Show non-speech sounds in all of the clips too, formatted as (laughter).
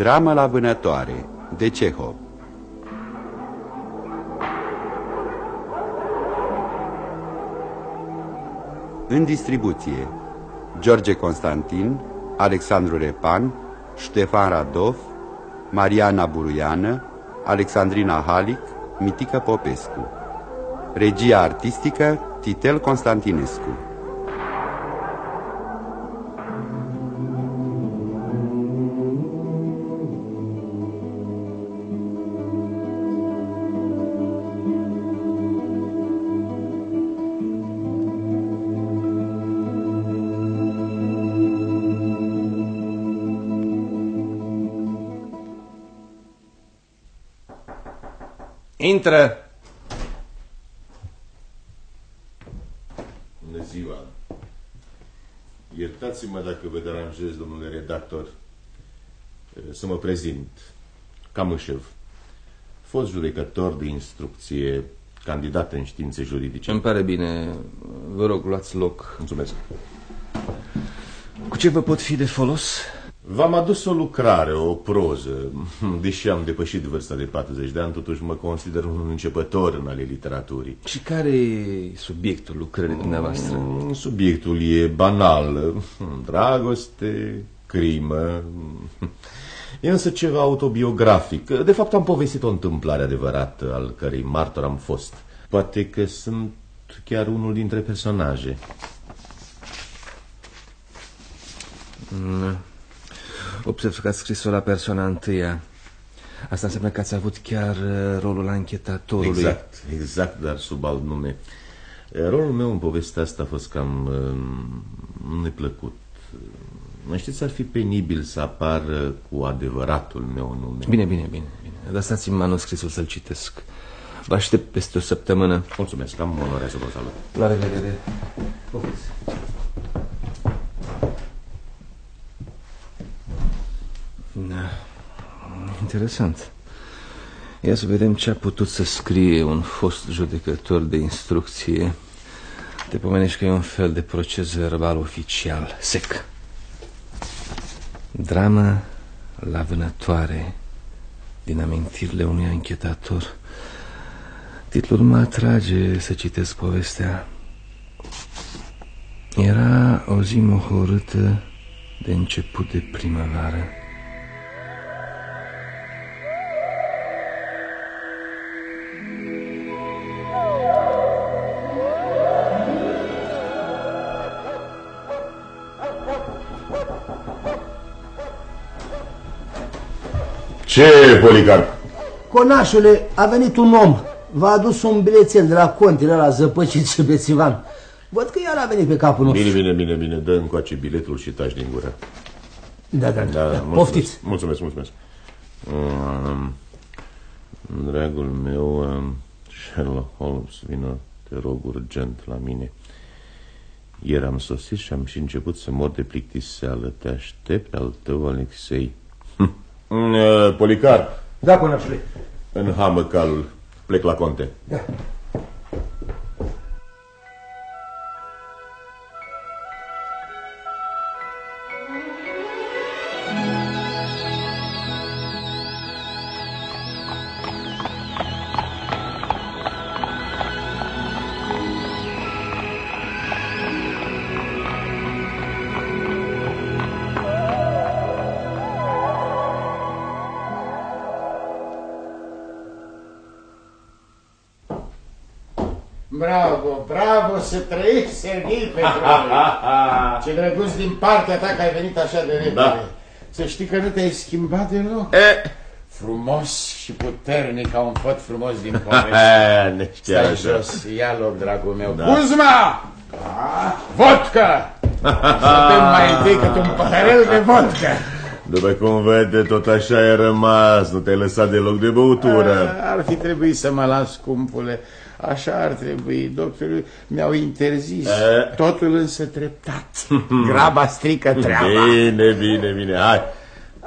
Dramă la vânătoare de Cehov În distribuție George Constantin, Alexandru Repan, Ștefan Radov, Mariana Buruiană, Alexandrina Halic, Mitică Popescu. Regia artistică Titel Constantinescu. Intră! Bună ziua! Iertați-mă dacă vă deranjez, domnule redactor. Să mă prezint. Camâșev, fost judecător de instrucție, candidat în științe juridice. Îmi pare bine. Vă rog, luați loc. Mulțumesc. Cu ce vă pot fi de folos? V-am adus o lucrare, o proză. Deși am depășit vârsta de 40 de ani, totuși mă consider un începător în ale literaturii. Și care e subiectul lucrării dumneavoastră? Mm, Subiectul e banal. Dragoste, crimă. E însă ceva autobiografic. De fapt am povestit o întâmplare adevărată al cărei martor am fost. Poate că sunt chiar unul dintre personaje. Mm. Observ că ați scris-o la persoana întâia. Asta înseamnă că ați avut chiar uh, rolul anchetatorului. Exact, exact, dar sub alt nume. Rolul meu în povestea asta a fost cam uh, neplăcut. Mă știți, ar fi penibil să apară cu adevăratul meu nume. Bine, bine, bine. bine. Lăsați-mi manuscrisul să-l citesc. Vă aștept peste o săptămână. Mulțumesc, am onoarea să vă salut. La revedere. Poftiți. Interesant. Ia să vedem ce a putut să scrie un fost judecător de instrucție. Te pomenești că e un fel de proces verbal oficial, sec. Dramă la vânătoare din amintirile unui anchetator. Titlul mă atrage să citesc povestea. Era o zi mohorâtă de început de primăvară. Ce, Policarp? Conașule, a venit un om. V-a adus un bilețel de la contele la zăpăcit și (laughs) bețivan. Văd că iar a venit pe capul nostru. Bine, bine, bine, bine, dă încoace biletul și taci din gură. Da, da, da. da mulțumesc, Poftiți. Mulțumesc, mulțumesc. Um, dragul meu, um, Sherlock Holmes, vină, te rog, urgent la mine. Ieri am sosit și am și început să mor de plictiseală. Te aștept al tău, Alexei. Uh, (laughs) Policar, Da, conașule. în hamă calul. Plec la conte. Da. Serghei (laughs) Petrovici. Ce drăguț din partea ta că ai venit așa de repede. Da. Să știi că nu te-ai schimbat deloc. E, Frumos și puternic ca un făt frumos din (laughs) poveste. e, ne chiar Stai așa. jos, ia loc, dragul meu. Da. Kuzma! Vodka! (laughs) Să bem mai întâi cât un păhărel de vodka. După cum vede, tot așa ai rămas, nu te-ai lăsat deloc de băutură. Ar fi trebuit să mă las, scumpule. Așa ar trebui, doctorul mi-au interzis. E. Totul însă treptat. (laughs) Graba strică treaba. Bine, bine, bine, hai.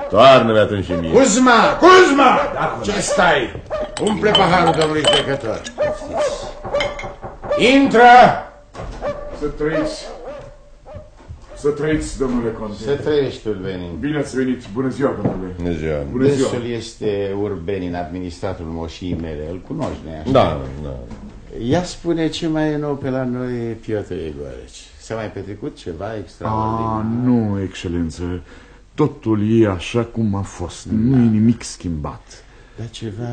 Toarnă-mi atunci și mie. Cuzma! Cuzma! Ce stai? Umple paharul domnului judecător. Intră! Să trăiți. Să trăiți, domnule conte. Să trăiești, Urbenin. Bine ați venit. Bună ziua, domnule. Bună ziua. Bună ziua. Dânsul este Urbenin, administratorul moșii mele. Îl cunoști, nu așa? Da, da. Ia spune ce mai e nou pe la noi, Piotr Egoreci. S-a mai petrecut ceva A, extraordinar? nu, excelență. Totul e așa cum a fost. Nu e nimic schimbat. Dar ceva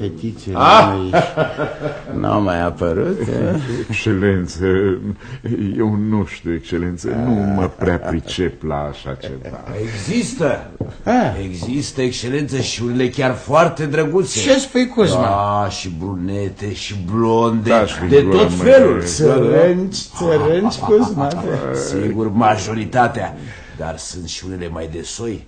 fetițe noi (laughs) n-au mai apărut? eh? Excelență, eu nu știu, excelență, nu mă prea pricep la așa ceva. Există. Ah. Există, excelență, și unele chiar foarte drăguțe. Ce spui, Cuzma? Da, și brunete, și blonde, Da, și de gură, tot mă, felul. de- Țărânci, țărânci, Cuzma. Sigur, majoritatea. Dar sunt și unele mai de soi.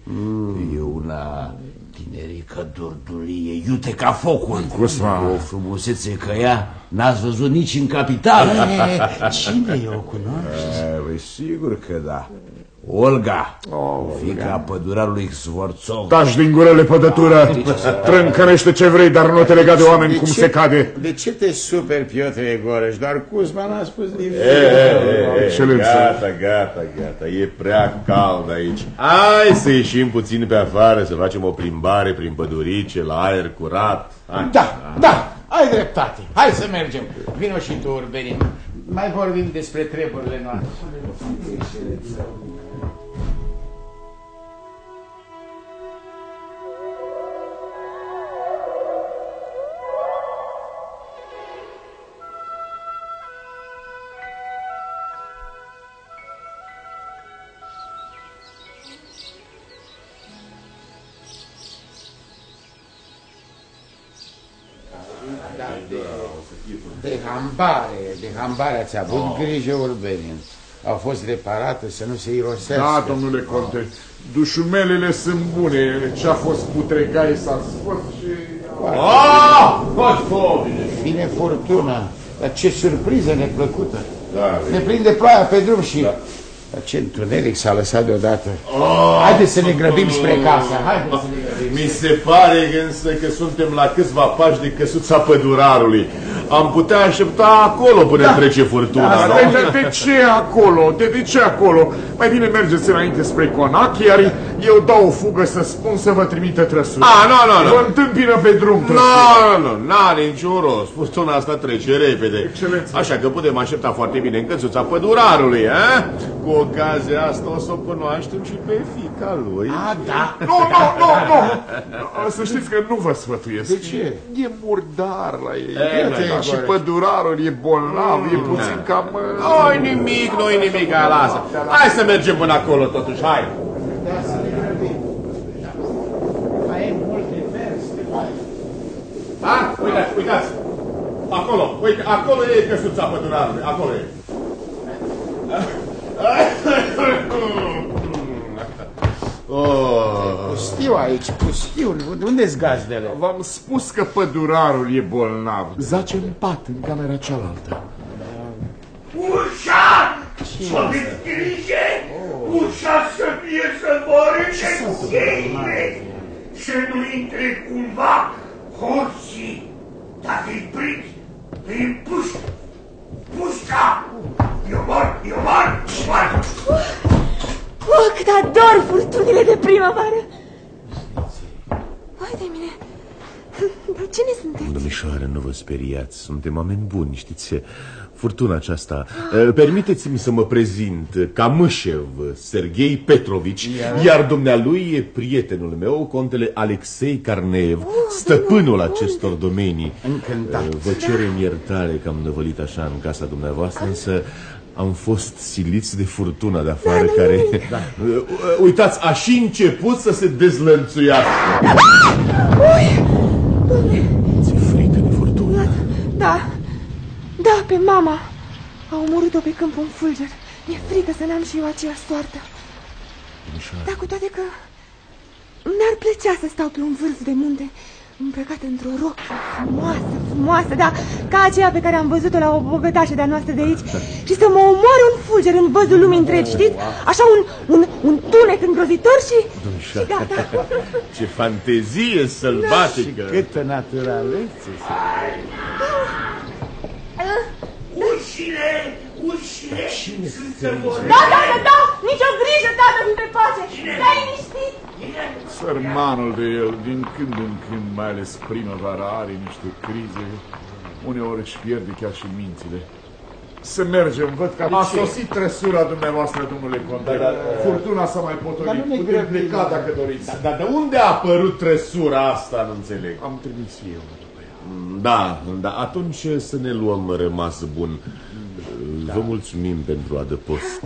E una tinerică, durdulie, iute ca focul. Cosma. O frumusețe că ea n-ați văzut nici în capitală. (laughs) Cine e o cunoaște? E, Păi sigur că da. Olga, fica pădurarului Svorțov. Taci din gură lepădătură, (laughs) trâncărește ce vrei, dar nu te lega de oameni cum se cade. De ce te super, Piotr Egoreș? Doar Cuzma n-a spus nimic. Excelență. Gata, gata, gata. E prea cald aici. Hai să ieșim puțin pe afară, să facem o plimbare prin pădurice, la aer curat. Hai. Da, da, ai dreptate. Hai să mergem. Vino și tu, Urbenin. Mai vorbim despre treburile noastre. Hambare, de hambare ați avut grijă, Urbenin. Au fost reparate să nu se irosească. Da, domnule conte, dușumelele sunt bune. Ce a fost putregai s-a scos și... Ah! Gospodine! Bine furtuna. Dar ce surpriză neplăcută. Da, Ne prinde ploaia pe drum și... Dar ce întuneric s-a lăsat deodată. Haideți să ne grăbim spre casă. Haideți să ne grăbim. Mi se pare însă că suntem la câțiva pași de căsuța pădurarului. Am putea aștepta acolo până trece furtuna, Dar nu? de, de ce acolo? De, de ce acolo? Mai bine mergeți înainte spre Conac, iar eu dau o fugă să spun să vă trimită trăsuri. A, nu, nu, nu. Vă întâmpină pe drum Nu, trăsuri. nu, nu, n-are niciun rost. Furtuna asta trece repede. Excelență. Așa că putem aștepta foarte bine în căsuța pădurarului, eh? Cu ocazia asta o să o cunoaștem și pe fica lui. A, da. Nu, nu, nu, nu! Să știți că nu vă sfătuiesc. De ce? E murdar la ei. E, Da, da, și corect. pădurarul e bolnav, e puțin cam... Nu-i nimic, nu-i nimic, hai, lasă. Hai să mergem până acolo totuși, hai. Da, să ne grăbim. Mai e multe verste. Hai. Ha? Uitați, uitați. Acolo, uite, acolo e căsuța pădurarului, acolo e. (laughs) Oh. Pustiu aici, pustiu. Unde-s gazdele? V-am spus că pădurarul e bolnav. Zace în pat, în camera cealaltă. Ușa! Să aveți grijă! Ușa să fie sărbărâtă cu cheile! Să nu intre cumva hoții! Dacă îi prind, îi împușc! Pușca! Eu mor, eu mor, eu mor! Oh, cât ador furtunile de primăvară! Vai de mine! Dar cine sunteți? Domnișoară, nu vă speriați, suntem oameni buni, știți? Furtuna aceasta. Eh, Permiteți-mi să mă prezint ca Mâșev, Sergei Petrovici, iar dumnealui e prietenul meu, contele Alexei Carneev, stăpânul acestor domenii. Încântat. Eh, Vă cerem iertare că am năvălit așa în casa dumneavoastră, însă am fost siliți de furtuna de afară care... Eh, (laughs) Uitați, aș și început să se dezlănțuiască. Ți-e frică de furtună? Da, da, pe mama. A omorât-o pe câmp un fulger. Mi-e frică să n-am și eu aceeași soartă. Dar cu toate că mi-ar plăcea să stau pe un vârf de munte îmbrăcată într-o rochie frumoasă, frumoasă, da, ca aceea pe care am văzut-o la o bogătașă de-a noastră de aici. Și să mă omoare un fulger în văzul lumii întregi, știți? Așa un, un, un tunet îngrozitor și... și gata. (laughs) Ce fantezie sălbatică! Câtă naturalețe. Ușile, ușile sunt sărbători. Da, da, da, da, nicio grijă, tată, fi pe pace. Stai liniștit. Sărmanul de el, din când în când, mai ales primăvara, are niște crize. Uneori își pierde chiar și mințile. Să mergem, văd că a sosit trăsura dumneavoastră, domnule Conte. Da, da, da. Furtuna s-a mai Dar potolit. nu ne Putem grăbim. pleca dacă doriți. Dar de unde a apărut trăsura asta, nu înțeleg? Am trimis eu după ea. Da, da, atunci să ne luăm rămas bun. Vă mulțumim pentru adăpost.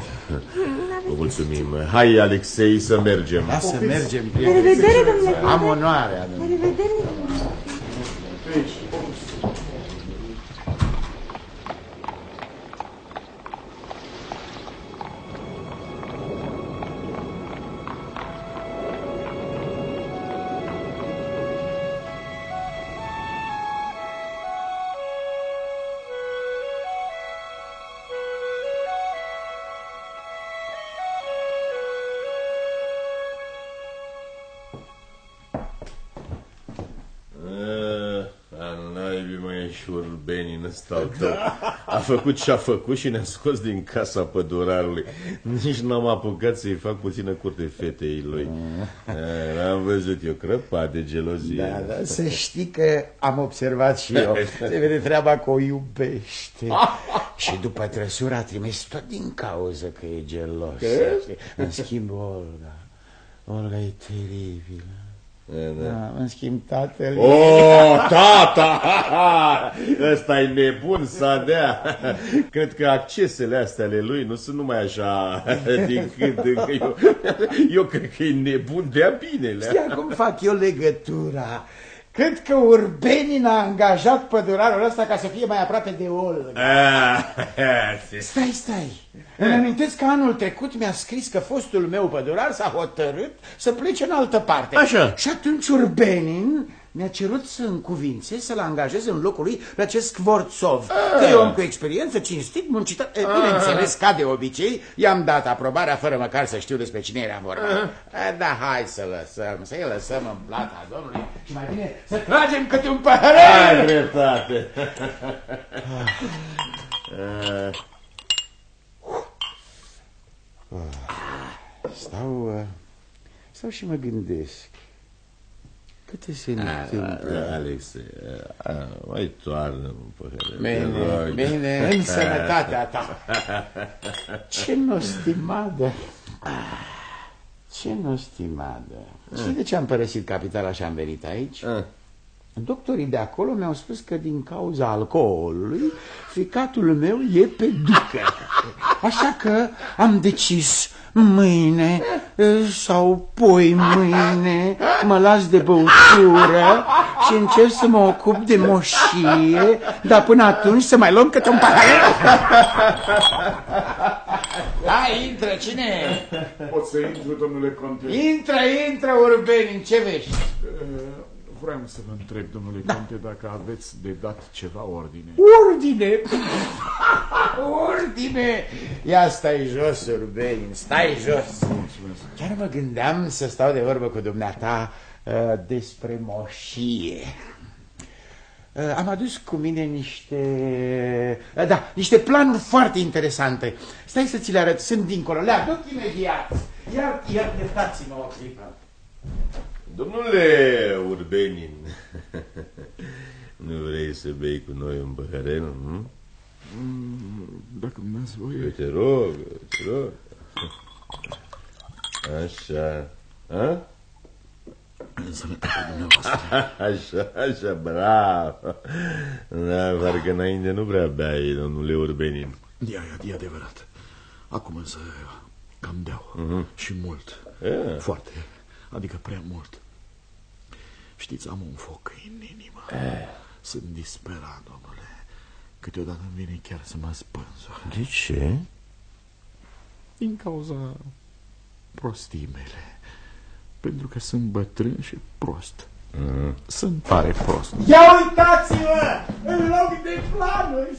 (laughs) Vă mulțumim. Hai, Alexei, să mergem. Da, să mergem. La revedere, domnule Am onoarea. La revedere. Ăsta al tău. A făcut ce a făcut și ne-a scos din casa pădurarului. Nici n-am apucat să-i fac puțină curte fetei lui. Eh, L-am văzut eu crăpat de gelozie. Da, da, să știi că am observat și eu. (laughs) Se vede treaba că o iubește. și după trăsură a trimis tot din cauză că e gelos. știi? În schimb, Olga. Olga e teribilă. Da, în schimb, tatăl... Oh, tata! (laughs) Ăsta e nebun să dea. Cred că accesele astea ale lui nu sunt numai așa (laughs) din când în când. Eu, eu cred că e nebun de-a binele. Știi acum fac eu legătura. Cred că Urbenin a angajat pădurarul ăsta ca să fie mai aproape de Olga. Ah, (laughs) Stai, stai. Îmi amintesc că anul trecut mi-a scris că fostul meu pădurar s-a hotărât să plece în altă parte. Așa. Și atunci Urbenin mi-a cerut să încuvințe să-l angajez în locul lui pe acest Skvortsov. Că e om cu experiență, cinstit, muncitor. E, Bineînțeles, ca de obicei, i-am dat aprobarea fără măcar să știu despre cine era vorba. E, Da, hai să lăsăm, să-i lăsăm în plata Domnului și mai bine să tragem câte un Ai păhărel. dreptate. Ah, Stau, uh, stau și mă gândesc. Câte se întâmplă? Alex, ah, mai toarnă un păhărel. te Bine, rog. bine, în sănătatea ta. Ce nostimadă. Ce nostimadă. Și de ce am părăsit capitala și am venit aici? Ah. Doctorii de acolo mi-au spus că din cauza alcoolului ficatul meu e pe ducă. Așa că am decis mâine eh, sau poi mâine mă las de băutură și încep să mă ocup de moșie, dar până atunci să mai luăm câte un pahar. Hai, intră, cine Pot să intru, domnule Conte? Intră, intră, Urbenin, ce vești? Eh, Vreau să vă întreb, domnule Conte, dacă aveți de dat ceva ordine. Ordine! (laughs) Ordine! Ia stai jos, Urbenin, stai jos. Mulțumesc. Chiar mă gândeam să stau de vorbă cu dumneata uh, despre moșie. Uh, am adus cu mine niște... Uh, da, niște planuri foarte interesante. Stai să ți le arăt, sunt dincolo. Le aduc imediat. Iar, iar iertați-mă o clipă. Domnule Urbenin, (laughs) nu vrei să bei cu noi un păhărel? Hm? Dacă mi-ați voie... Te rog, te rog. Așa. A? În sănătatea dumneavoastră. (laughs) Așa, așa, bravo. Da, parcă înainte nu prea beai, domnule Urbenin. E, e adevărat. Acum însă cam deau. Și mult. E. Foarte. Adică prea mult. Știți, am un foc în inimă. Sunt disperat, domnule. Câteodată îmi vine chiar să mă spânzur. De ce? Din cauza prostii mele. Pentru că sunt bătrân și prost. Sunt tare prost. Ia uitați-vă! În loc de planuri!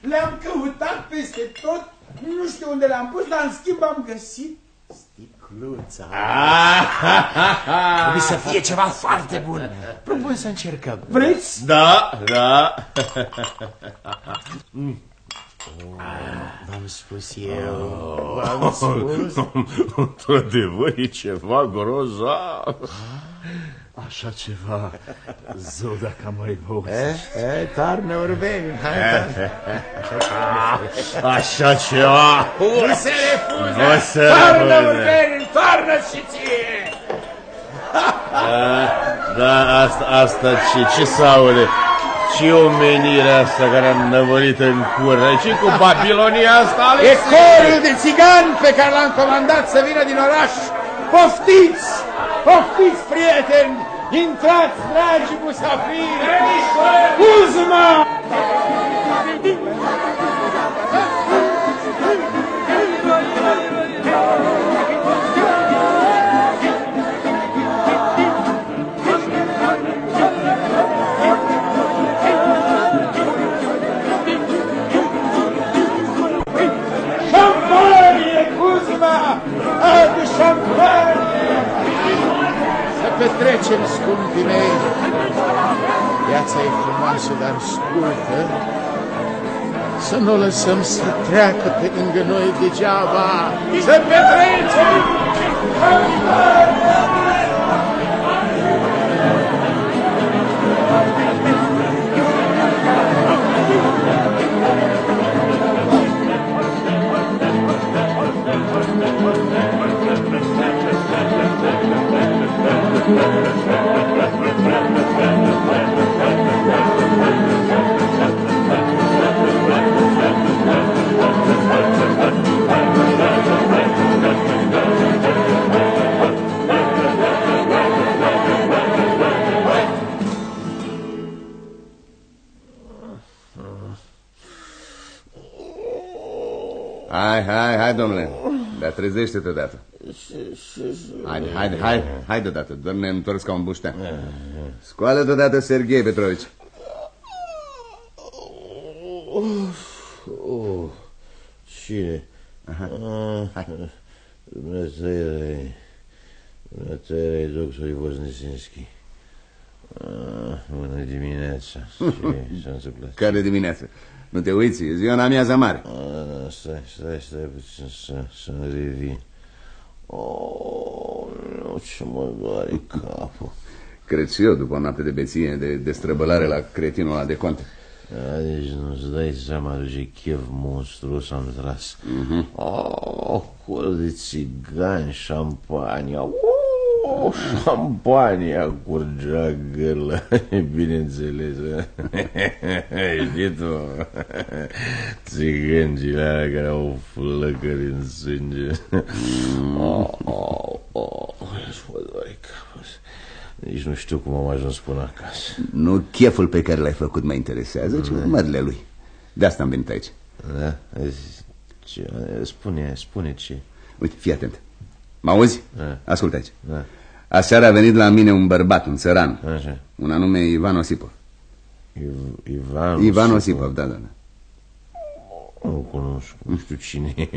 Le-am căutat peste tot, nu știu unde le-am pus, dar în schimb am găsit sticluța. Trebuie să fie ceva foarte bun. Propun să încercăm. Vreți? Da, da. V-am spus eu, v-am spus. (laughs) Într-adevăr, e ceva grozav. Așa ceva, zău dacă am mai băut. Eh, eh, tarne urbeni, hai, tarne. Așa ceva. Nu se refuză! Nu se Tarne refuză. urbeni, tarne și ție! Da, asta, asta ce, ce se aude? Ce omenirea asta care am năvărit în cură? ce cu Babilonia asta, E Alexei? corul de țigani pe care l-am comandat să vină din oraș. Poftiți! Poftiți, prieteni! Intrați, dragi musafiri! Uzma! Petrecem, scumpii mei! Viața e frumoasă, dar scurtă. Să nu o lăsăm să treacă pe lângă noi degeaba. Să petrecem! Hai, hai, hai, domnule. Dar trezește-te odată. Haide, haide, hai, hai deodată. Doar ne întors ca un buștean. Scoală deodată, Serghei Petrovici. Oh, cine? Aha. Ah, Dumnezeire, Dumnezeire, doctorii Voznesinski. Ah, Bună dimineața. Ce s-a întâmplat? Care dimineață? Nu te uiți, e ziua în amiaza mare. Ah, Stai, stai, stai puțin să, să revin. Oh, nu, ce mă doare capul. Cred și eu, după o noapte de beție, de destrăbălare la cretinul ăla de conte. Da, deci nu-ți dai seama de ce chef monstruos am tras. Oh, col de țigani, șampania. Oh, șampania curgea gârlă, (laughs) bineînțeles. (laughs) Știi tu, țigâncile alea care au flăcări în sânge. Oh, oh, oh, mă doare capul. Nici nu știu cum am ajuns până acasă. Nu cheful pe care l-ai făcut mă interesează, ci mările lui. De asta am venit aici. Da? Ce? Spune, spune ce. Uite, fii atent. Mă auzi? Da. Ascultă aici. Da. Aseară a venit la mine un bărbat, un țăran. Așa. Un anume Ivan Osipov. Iv- Ivan Ivan Osipov. Osipov, da, da, da. Nu cunosc, nu știu cine e.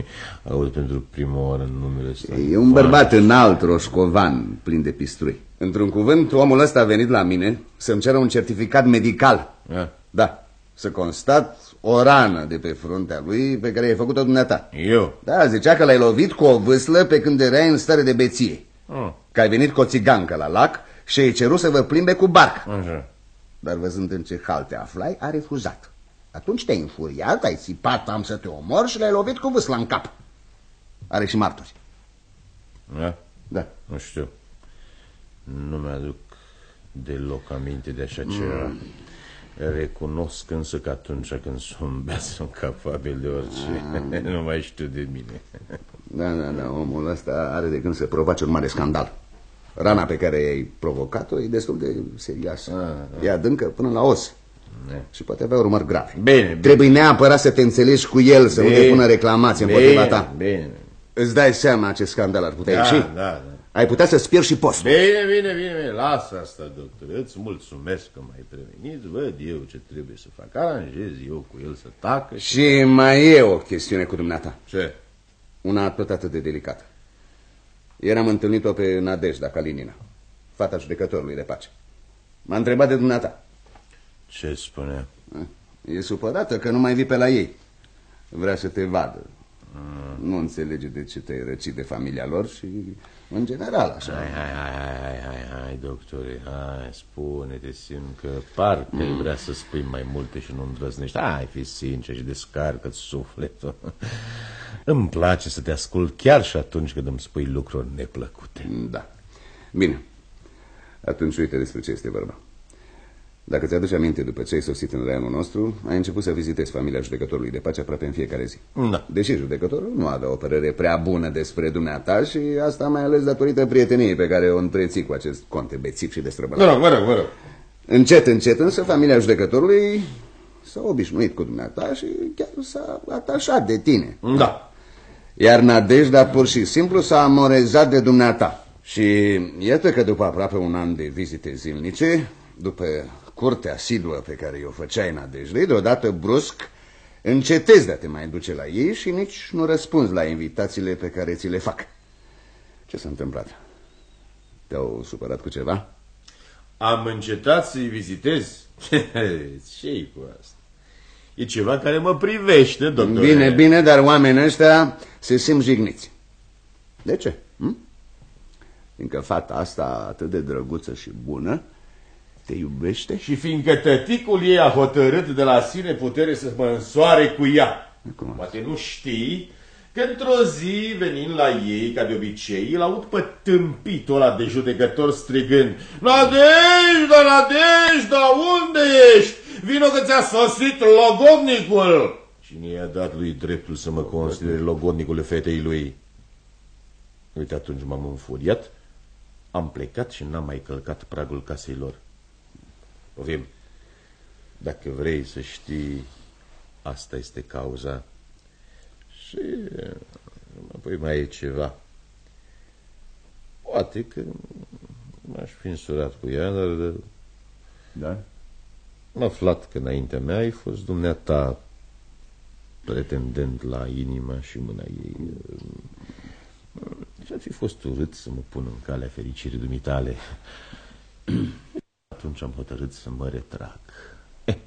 Aud pentru prima oară în numele ăsta. E un bărbat înalt, roșcovan, plin de pistrui. Într-un cuvânt, omul ăsta a venit la mine să-mi ceră un certificat medical. Da. Da, să constat o rană de pe fruntea lui pe care i-ai făcut-o dumneata. Eu? Da, zicea că l-ai lovit cu o vâslă pe când erai în stare de beție. Ah, Că ai venit cu o țigancă la lac și ai cerut să vă plimbe cu barca. așa. Dar văzând în ce hal te aflai, a refuzat. Atunci te-ai înfuriat, ai țipat, am să te omor și l-ai lovit cu vâsla în cap. Are și martori. Da? Da. Nu știu. Nu mi-aduc deloc aminte de așa ceva. Recunosc însă că atunci când sunt beat sunt capabil de orice. (laughs) nu mai știu de mine. Da, da, da, omul ăsta are de gând să provoace un mare scandal. Rana pe care ai provocat-o e destul de serioasă. E adâncă până la os. Ne. Și poate avea urmări grave. Bine, bine. Trebuie neapărat să te înțelegi cu el, să nu Bine. depună reclamație împotriva ta. Bine, Îți dai seama ce scandal ar putea da, ieși? da, da. Ai putea să-ți pierzi și postul. Bine, bine, bine, bine, lasă asta, doctor. Îți mulțumesc că m-ai prevenit, văd eu ce trebuie să fac. Aranjez eu cu el să tacă și... Și mai e o chestiune cu dumneata. Ce? Una tot atât de delicată. Ieri am întâlnit-o pe Nadejda Kalinina, fata judecătorului de pace. M-a întrebat de dumneata. Ce spune? E supărată că nu mai vii pe la ei. vrea să te vadă. Nu înțelege de ce te-ai răcit de familia lor și în general așa. Hai, hai, hai, hai, hai, hai, hai, doctore, hai, spune-te, simt că parcă mm. vrea să spui mai multe și nu îndrăznești. Hai, fi sincer și descarcă-ți sufletul. (laughs) Îmi place să te ascult chiar și atunci când îmi spui lucruri neplăcute. Da. Bine. Atunci uite despre ce este vorba. Dacă ți-aduci aminte, după ce ai sosit în raionul nostru, ai început să vizitezi familia judecătorului de pace aproape în fiecare zi. Da. Deși judecătorul nu avea o părere prea bună despre dumneata și asta mai ales datorită prieteniei pe care o întreții cu acest conte bețiv și destrăbălat. Mă rog, mă rog, mă rog. Încet, încet, însă, familia judecătorului s-a obișnuit cu dumneata și chiar s-a atașat de tine. Da. Iar Nadejda pur și simplu s-a amorezat de dumneata. Și iată că după aproape un an de vizite zilnice, după curtea asiduă pe care o făceai Nadejdei, deodată brusc încetezi de a te mai duce la ei și nici nu răspunzi la invitațiile pe care ți le fac. Ce s-a întâmplat? Te-au supărat cu ceva? Am încetat să-i vizitez? (laughs) ce cu asta? E ceva care mă privește, doctore. Bine, bine, dar oamenii ăștia se simt jigniți. De ce? Hm? Fiindcă fata asta atât de drăguță și bună te iubește? Și fiindcă tăticul ei a hotărât de la sine putere să mă însoare cu ea. Cum? Poate nu știi că într-o zi, venind la ei, ca de obicei, îl aud pe tâmpitul ăla de judecător strigând Nadejda, Nadejda, unde ești? Vino că ți-a sosit logodnicul! Cine i-a dat lui dreptul să mă considere logodnicul fetei lui? Uite, atunci m-am înfuriat, am plecat și n-am mai călcat pragul casei lor. Ovim, dacă vrei să știi, asta este cauza. Și apoi mai e ceva. Poate că m-aș fi însurat cu ea, dar Da? am aflat că înaintea mea ai fost dumneata pretendent la inima și mâna ei. Și ar fi fost urât să mă pun în calea fericirii dumitale. Atunci am hotărât să mă retrag. Eh,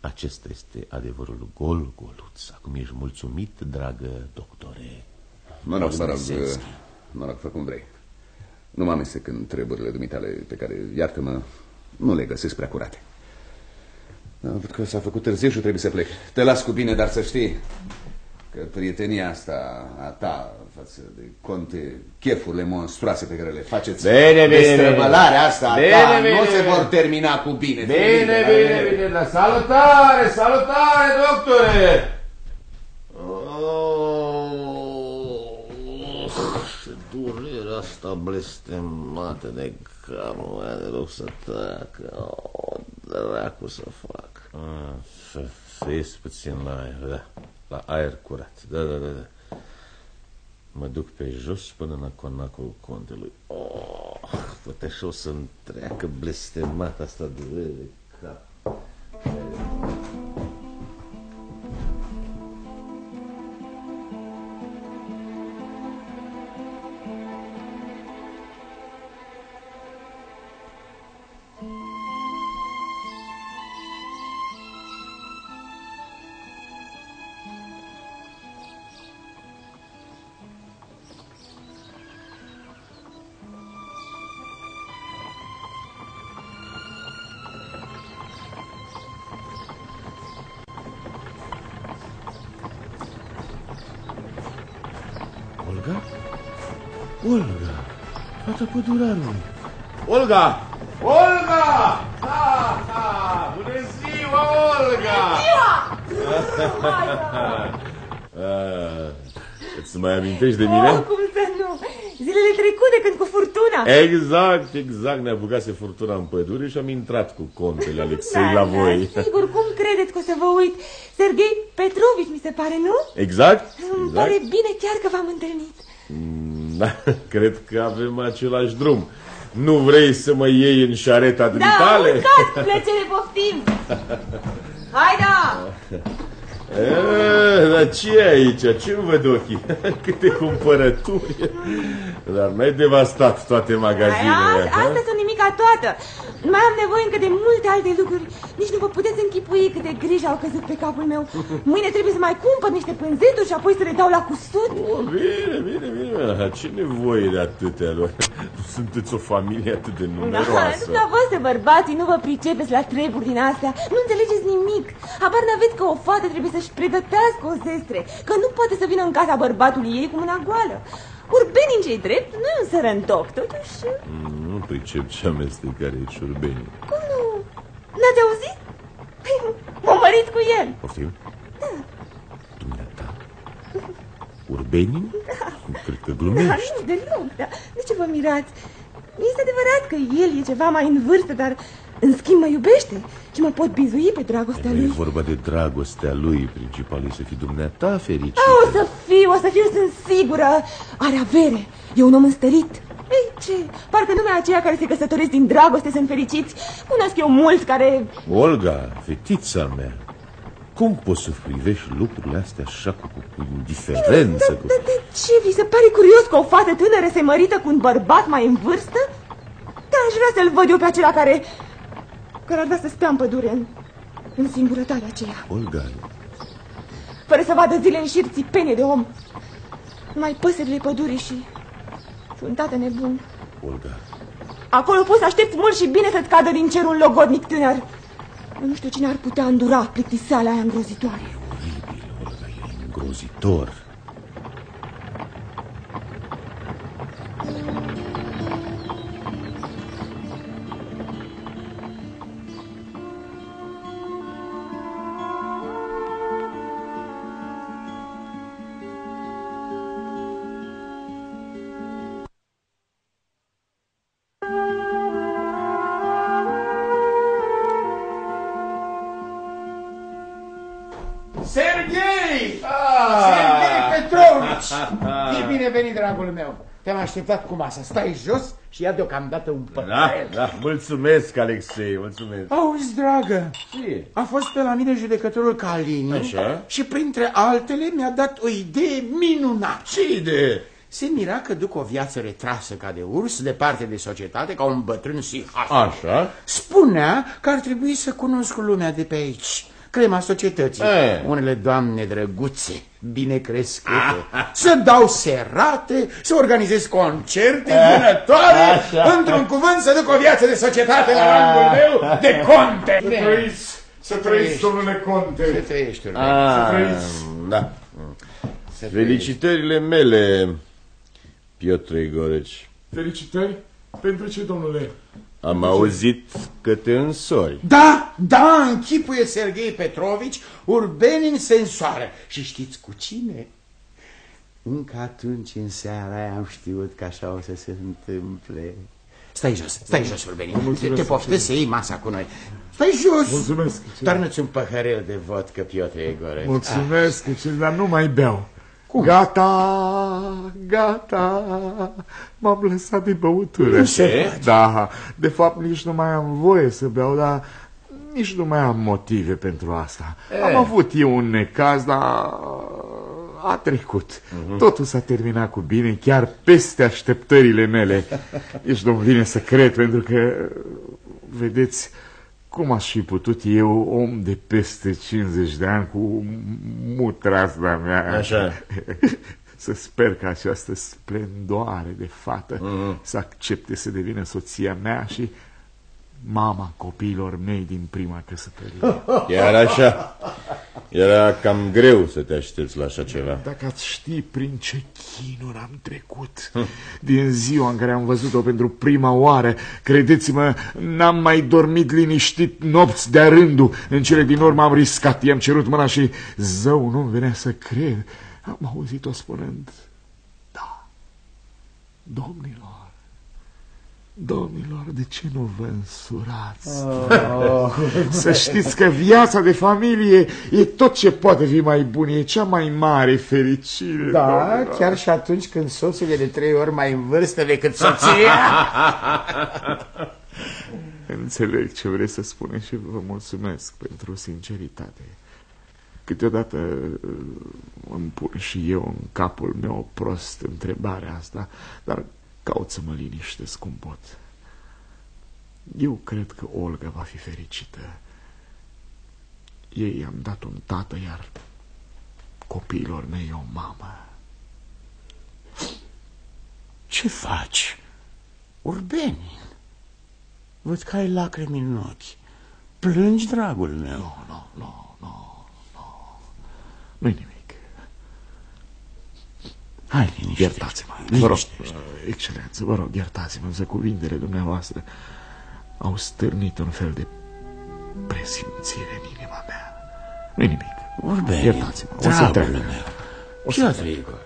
acesta este adevărul gol, goluț. Acum ești mulțumit, dragă doctore. Mă rog, mă rog, Osnăsenski. mă rog, fă cum vrei. Nu mă amestec în treburile dumitale pe care, iartă-mă, nu le găsesc prea curate. Da, văd că s-a făcut târziu și trebuie să plec. Te las cu bine, dar să știi că prietenia asta a ta față de conte, chefurile monstruoase pe care le faceți, Bine, bine, destrăbălarea asta a bine, ta, bine, nu se bine. vor termina cu bine. Bine, bine, bine, dar salutare, salutare, doctore! Oh, ce durere asta blestemată de capul, mai de rog să tacă. Oh, dracu să fac. Ah, să, să ies puțin la aer, da, la aer curat, da, da, da, da. Mă duc pe jos până la conacul contelui. Oh, poate așa o să-mi treacă blestemata asta durere de cap. Olga, fata pădurarului. Olga! Olga! Ha, ha! Bună ziua, Olga! Ah, (laughs) Îți mai amintești de mine? Oh, cum să nu? Zilele trecute când cu furtuna. Exact, exact, ne apucase furtuna în pădure și am intrat cu contele Alexei Da, la da, voi. Sigur, cum credeți că o să vă uit? Sergei Petrovici, mi se pare, nu? Exact? Îmi pare exact. bine chiar că v-am întâlnit. Da, (laughs) cred că avem același drum. Nu vrei să mă iei în șareta Da, dumitale? urcați, cu plăcere poftim. (laughs) Hai da! Eh, Dar ce e aici? Ce nu văd ochii? (laughs) Câte cumpărături! Dar n-ai devastat toate Ai, magazinele, a- ha? Astea sunt nimic nimica toată. Mai am nevoie încă de multe alte lucruri. Nici nu vă puteți închipui câte griji au căzut pe capul meu. Mâine trebuie să mai cumpăr niște pânzeturi și apoi să le dau la cusut. O, bine, bine, bine. Ce nevoie de atâtea? (laughs) Sunteți o familie atât de Da, numeroasă. dumneavoastră, bărbații, nu vă pricepeți la treburi din astea. Nu înțelegeți nimic. Habar n-aveți că o fată trebuie să-și pregătească o zestre, că nu poate să vină în casa bărbatului ei cu mâna goală. Urbenin cei drept nu e un sărăntoc, totuși... Mm, Nu pricep ce amestecare e ciurbeni. Cum nu? N-ați auzit? Păi, m-am mărit cu el. Poftim? Dumneata? Urbenin? Cred că Da, glumești. nu, deloc, da. De ce vă mirați? Este adevărat că el e ceva mai în vârstă, dar în schimb mă iubește și mă pot bizui pe dragostea Nu e lui. vorba de dragostea lui, principal e să fii dumneata fericit. A, o să fiu, o să fiu, sunt sigură. Are avere, e un om înstărit. Ei, ce? Parcă numai aceia care se căsătoresc din dragoste sunt fericiți. Cunosc eu mulți care... Olga, fetița mea, cum poți să privești lucrurile astea așa cu, cu, cu indiferență? Cu... Dar de ce? Vi se pare curios că o fată tânără se mărită cu un bărbat mai în vârstă? Da, aș vrea să-l văd eu pe acela care... care ar vrea să stea în pădure în, în singurătatea aceea. Olga, Fără să vadă zile în șir țipenie de om. Numai păsările pădurii și... și un tată nebun. Olga, Acolo poți să aștepți mult și bine să-ți cadă din cer un logodnic tânăr. Eu nu știu cine ar putea îndura plictiseala aia îngrozitoare. oribil, Olga, e îngrozitor. Meu. Te-am așteptat cu masa. Stai jos și ia deocamdată un Da, păcăl. da, mulțumesc, Alexei, mulțumesc. Auzi, dragă, Ce? a fost pe la mine judecătorul Calini Așa. și printre altele mi-a dat o idee minunată. Ce idee? Se mira că duc o viață retrasă ca de urs, departe de societate, ca un bătrân sihas. Așa? Spunea că ar trebui să cunosc lumea de pe aici, crema societății, E. unele doamne drăguțe, bine crescute, să (laughs) dau serate, să organizez concerte vânătoare, într-un cuvânt să duc o viață de societate la rangul meu de conte. Să trăiți, să trăiți, domnule Să conte. trăiești, urmă. Ah, trăiți. da. Să trăiești. Felicitările mele, Piotr Igoreci. Felicitări. Pentru ce, domnule? Am auzit că te însori. Da, da, închipuie Serghei Petrovici, urbenin sensoară. Și știți cu cine? Încă atunci, în seara aia, am știut că așa o să se întâmple. Stai jos, stai jos, urbenin. Te, te poftesc să iei masa cu noi. Stai jos! Mulțumesc. Toarnă-ți un păhărel de vodcă, Piotr Egore. Mulțumesc, ah. dar nu mai beau. Cum? Gata, gata, m-am lăsat de băutură. Nu se poate. Da, de fapt nici nu mai am voie să beau, dar nici nu mai am motive pentru asta. E. Am avut eu un necaz, dar a trecut. Totul s-a terminat cu bine, chiar peste așteptările mele. (laughs) Nici nu vine să cred, pentru că, vedeți, cum aș fi putut eu, om de peste 50 de ani, cu mutrazda mea, Așa. (laughs) să sper că această splendoare de fată să accepte să devină soția mea și mama copiilor mei din prima căsătorie. (laughs) Chiar așa. Era cam greu să te aștepți la așa ceva. Dacă ați ști prin ce chinuri am trecut Din ziua în care am văzut-o pentru prima oară Credeți-mă, n-am mai dormit liniștit nopți de-a rândul În cele din urmă am riscat, i-am cerut mâna și Zău, nu-mi venea să cred Am auzit-o spunând Da, domnilor Domnilor, de ce nu vă însurați? (laughs) Să știți că viața de familie e tot ce poate fi mai bun, e cea mai mare fericire. Da, domnilor. chiar și atunci când soțul e de trei ori mai în vârstă decât soția. (laughs) Înțeleg ce vreți să spuneți și vă mulțumesc pentru sinceritate. Câteodată uh, îmi pun și eu în capul meu prost întrebarea asta, dar caut să mă liniștesc cum pot. Eu cred că Olga va fi fericită. Ei i-am dat un tată, iar copiilor mei o mamă. Ce faci? Urbenin. Văd că ai lacrimi în ochi. Plângi, dragul meu. Nu, nu, nu, nu, nu. Nu-i nimic. Hai, liniște. Iertați-mă, vă rog, excelență, vă rog, iertați-mă, însă cuvintele dumneavoastră au stârnit un fel de presimțire în inima mea. Nu-i nimic. Urbenin, Iertați-mă, o să dragul treacă. meu. O să Piotr treacă.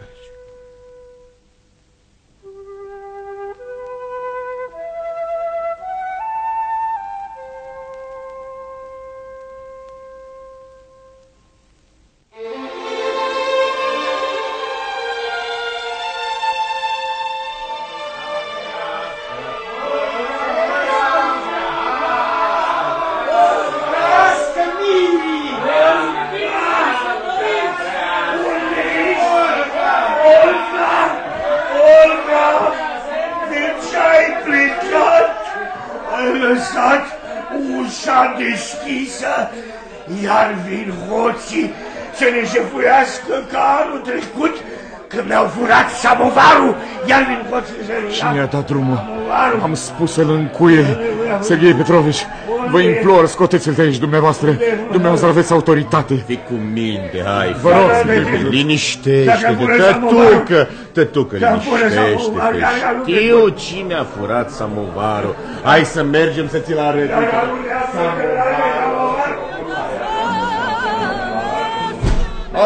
Cine a dat drumul? Samovarul. Am spus să-l încuie. Serghei Petrovici, vă implor, scoteți-l de aici, dumneavoastră. Dumneavoastră aveți autoritate. Fii cu minte, hai, Vă rog, frate, liniștește-te, Dacă fură samovarul- tătucă, tătucă, Dacă fură liniștește-te. samovarul, iar- iar- Știu cine a furat samovarul. Hai să mergem să ți-l arăt.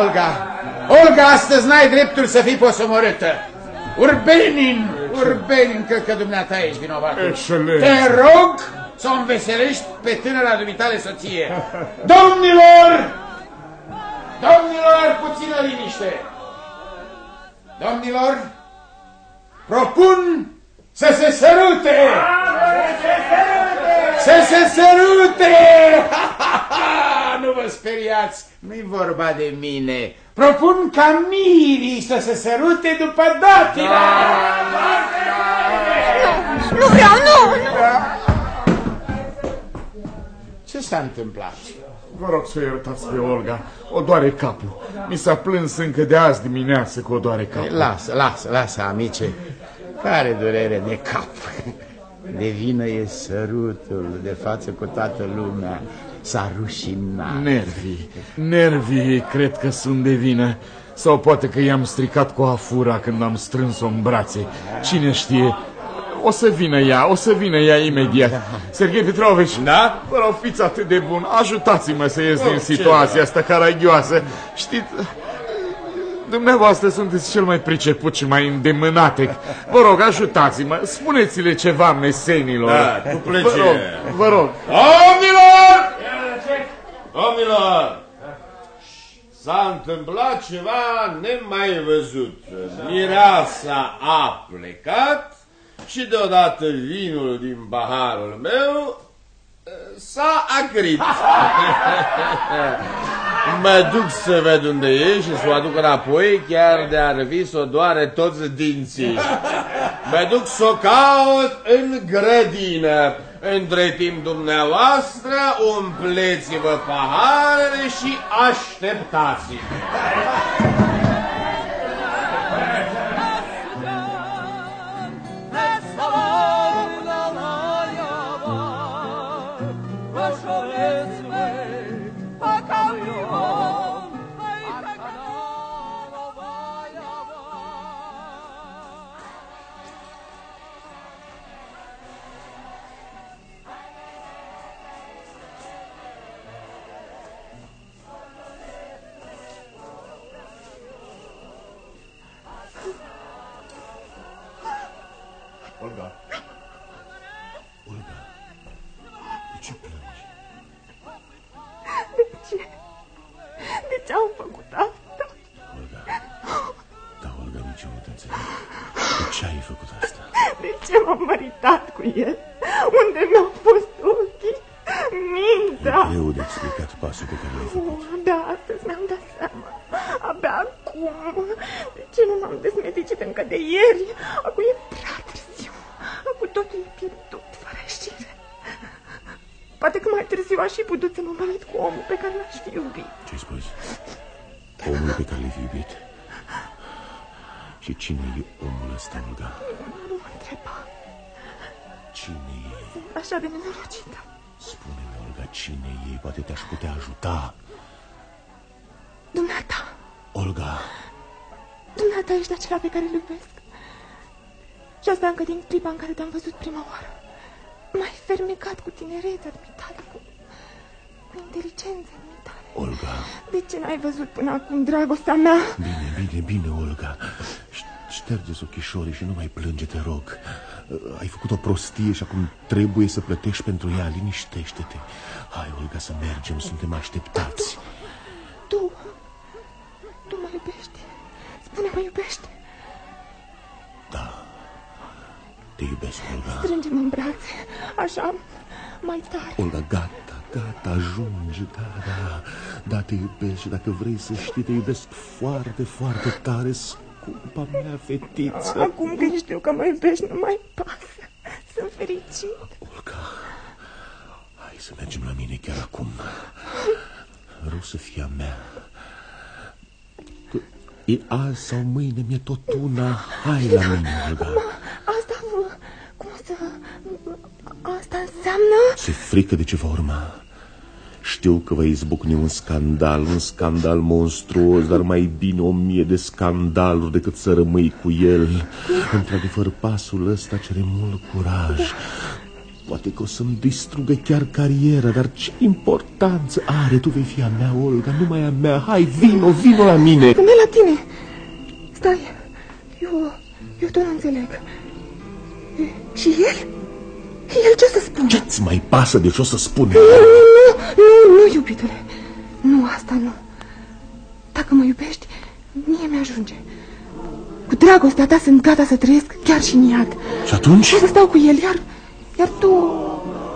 Olga, Olga, astăzi n-ai dreptul să fii posomorâtă. Urbenin, Urbenin, cred că dumneata ești vinovat. Excelență. Te rog să o înveselești pe tânăra dumitale soție. Domnilor! Domnilor, puțină liniște. Domnilor, propun să se sărute! Să se sărute! (laughs) nu vă speriați, nu-i vorba de mine. Propun ca mirii să se sărute după datila. Nu vreau, nu, nu. Ce s-a întâmplat? Vă rog să o iertați pe Olga. O doare capul. Mi s-a plâns încă de azi dimineață cu o doare capul. Lasă, lasă, lasă, amice. Care durere de cap. De vină e sărutul de față cu toată lumea. S-a rușinat. Nervii. Nervii cred că sunt de vină. Sau poate că i-am stricat cu afura când am strâns-o în brațe. Cine știe? O să vină ea, o să vină ea imediat. Serghei Petrovici, Da? vă rog, fiți atât de bun. Ajutați-mă să ies din ce situația asta caragioasă. Știți, dumneavoastră sunteți cel mai priceput și mai îndemânatec. Vă rog, ajutați-mă, spuneți-le ceva mesenilor. Da, cu plăcere. Vă rog, vă rog. Domnilor! Domnilor! S-a întâmplat ceva nemai văzut. Mireasa a plecat și deodată vinul din paharul meu eh, s-a acrit. (laughs) mă duc să ved unde e și să o aduc înapoi, chiar de ar fi să o doare toți dinții. Mă duc să o caut în grădină. Între timp dumneavoastră umpleți-vă paharele și așteptați făcut asta? Olga. Da, Olga, nici eu nu te înțeleg. De ce ai făcut asta? De ce m-am măritat cu el? Unde mi-au fost ochii? Mintea! E greu de explicat pasul pe care l-ai făcut. Oh, da, astăzi mi-am dat seama. Abia acum. De ce nu m-am desmeticit încă de ieri? Acum e prea târziu. Acum totul e pierdut, fără știre. eu aș fi putut să mă mărit cu omul pe care l-aș fi iubit. Ce-ai spus? Omul pe care l-ai fi iubit? Și cine e omul ăsta, Olga? Nu mă întreba. Cine e? Sunt așa de nenorocită. Spune-mi, Olga, cine e? Poate te-aș putea ajuta. Dumneata. Olga, Dumneata ești acela pe care îl iubesc. Și asta încă din clipa în care te-am văzut prima oară. M-ai fermecat cu tinerețea dumitale, cu, cu inteligența dumitale. Olga. De ce n-ai văzut până acum dragostea mea? Bine, bine, bine, Olga. Ș- Șterge-ți ochișorii și nu mai plânge, te rog. Ai făcut o prostie și acum trebuie să plătești pentru ea. Liniștește-te. Hai, Olga, să mergem, suntem așteptați. Tu, tu mă iubești. Spune-mă iubești. Da. Te iubesc, Olga. Strângem în brațe, așa, mai tare. Olga, gata, gata, ajunge, da, da. Da, te iubesc și dacă vrei să știi, te iubesc foarte, foarte tare, scumpa mea fetiță. Acum când știu că mă iubești, nu mai pasă. Sunt fericit. Olga, hai să mergem la mine chiar acum. Vreau să fie a mea. Tu- E azi sau mâine, mi-e tot una. Hai la mine, Olga. Asta, cum să... Asta înseamnă... Se frică de ce va urma. Știu că va izbucni un scandal, un scandal monstruos, dar mai bine o mie de scandaluri decât să rămâi cu el. Într-adevăr, pasul ăsta cere mult curaj. Poate că o să-mi distrugă chiar cariera, dar ce importanță are? Tu vei fi a mea, Olga, numai a mea. Hai, vino, vino la mine. Merg la tine. Stai, eu, eu tot nu înțeleg. E, Și el? El ce o să spună? Ce-ți mai pasă de ce o să spun? Nu, nu, nu, iubitule. Nu, asta nu. Dacă mă iubești, mie mi-ajunge. Cu dragostea ta sunt gata să trăiesc chiar și în iad. Și atunci? Și o să stau cu el, iar, iar tu,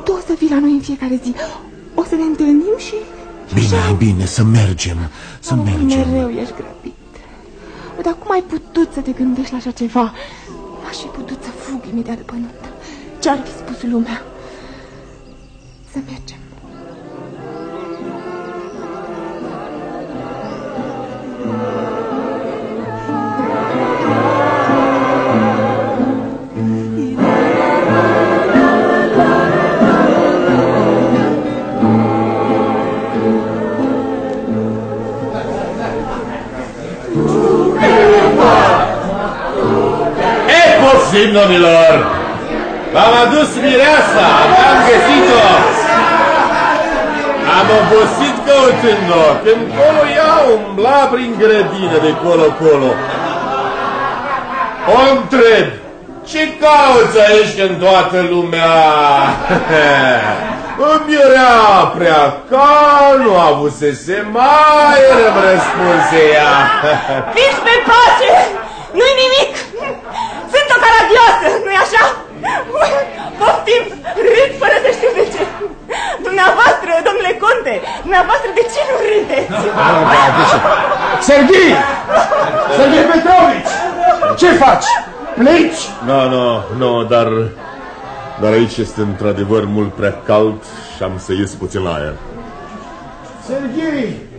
tu o să vii la noi în fiecare zi. O să ne întâlnim și... Bine, bine, să mergem, să Oh, mergem. Mereu ești grăbit. O, Dar cum ai putut să te gândești la așa ceva? Aș fi putut să fug imediat după nuntă. Ce-ar fi spus lumea? Să mergem. E posibil, domnilor! V-am adus mireasa, am găsit-o! Am obosit căutând-o, când colo ea umbla prin grădină de colo-colo. O întreb, ce cauți aici când toată lumea... (laughs) Îmi era prea cal, nu avusese mai, îmi răspunse ea. Fiți pe pace! Nu-i nimic! Sunt o caragioasă, nu-i așa? Poftim, râd fără să știu de ce. Dumneavoastră, domnule conte, dumneavoastră de ce nu râdeți? Serghei! Serghei Petrovici! Ce faci? Pleci? Nu, nu, nu, dar... Dar aici este într-adevăr mult prea cald și am să ies puțin la aer. Serghei!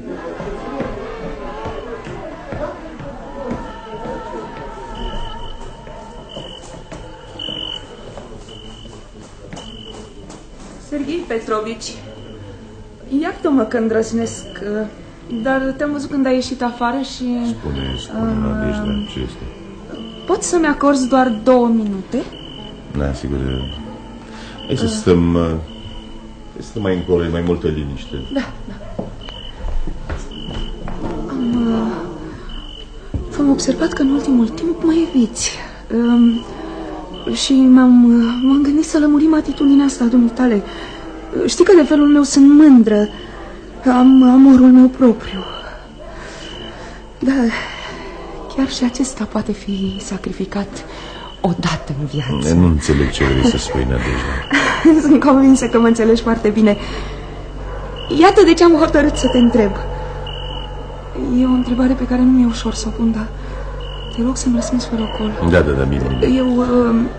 Petrovici, iartă-mă că îndrăznesc, uh, dar te-am văzut când ai ieșit afară și... Spune, spune, Nadejda, ce este? Poți să-mi acorzi doar două minute? Da, sigur. Hai să stăm... uh, Hai să stăm mai încolo, e mai multă liniște. Da, da. Am, uh, am observat că în ultimul timp mă eviți. Um, și m-am, uh, m-am gândit să lămurim atitudinea asta a dumitale. Uh, Știi că de felul meu sunt mândră. Am amorul meu propriu. Da, chiar și acesta poate fi sacrificat odată în viață. Nu înțeleg ce vrei să spui, Nadejda. (laughs) Sunt convinsă că mă înțelegi foarte bine. Iată de ce am hotărât să te întreb. E o întrebare pe care nu mi-e ușor să o pun, dar te rog să-mi răspunzi fără ocol. Da, da, da, bine, bine. Eu uh,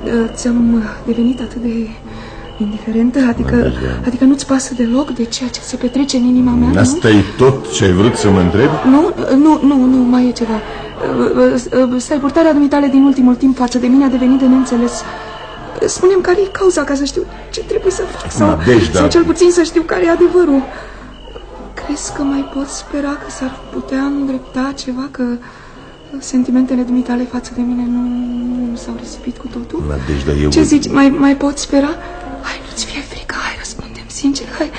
uh, ți-am devenit atât de indiferentă? Adică, adică nu-ți pasă deloc de ceea ce se petrece în inima mea, Asta e tot ce ai vrut să mă întrebi? nu? Nu, nu, nu, nu, mai e ceva. Stai, purtarea dumitale din ultimul timp față de mine a devenit de neînțeles. Spunem care e cauza ca să știu ce trebuie să fac sau, Nadejda. sau cel puțin să știu care e adevărul. Crezi că mai pot spera că s-ar putea îndrepta ceva, că sentimentele dumitale față de mine nu, nu s-au risipit cu totul? Nadejda, eu... Ce zici, mai, mai pot spera? Hai, nu-ți fie frică, hai, răspundem sincer, hai.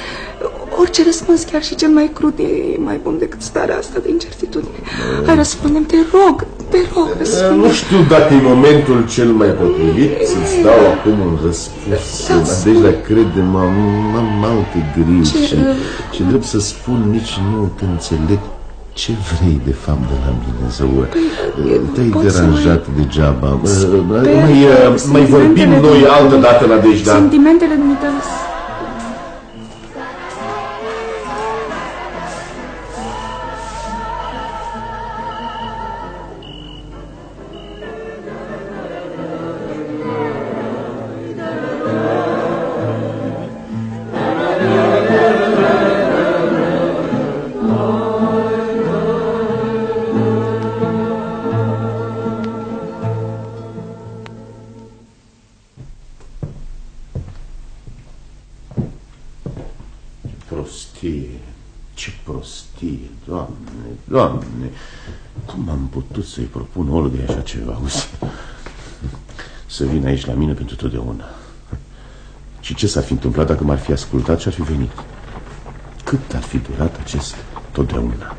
Orice răspuns, chiar și cel mai crud, e mai bun decât starea asta de incertitudine. Hai, răspundem, te rog, te rog, răspundem. Nu știu dacă e momentul cel mai potrivit să-ți dau acum un răspuns. Da, Nadejda, crede-mă, am, am alte griji Ce, și, uh, și drept să spun, nici nu te înțeleg ce vrei de fapt de la mine, Zăură? Te-ai pot să deranjat degeaba. Sper Mai, că uh, mai vorbim sentimentele noi dumitale- altă dată, Nadejda. Sentimentele dumitale... să-i propun Olga așa ceva, auzi? Să vină aici la mine pentru totdeauna. Și ce s-ar fi întâmplat dacă m-ar fi ascultat și ar fi venit? Cât ar fi durat acest totdeauna?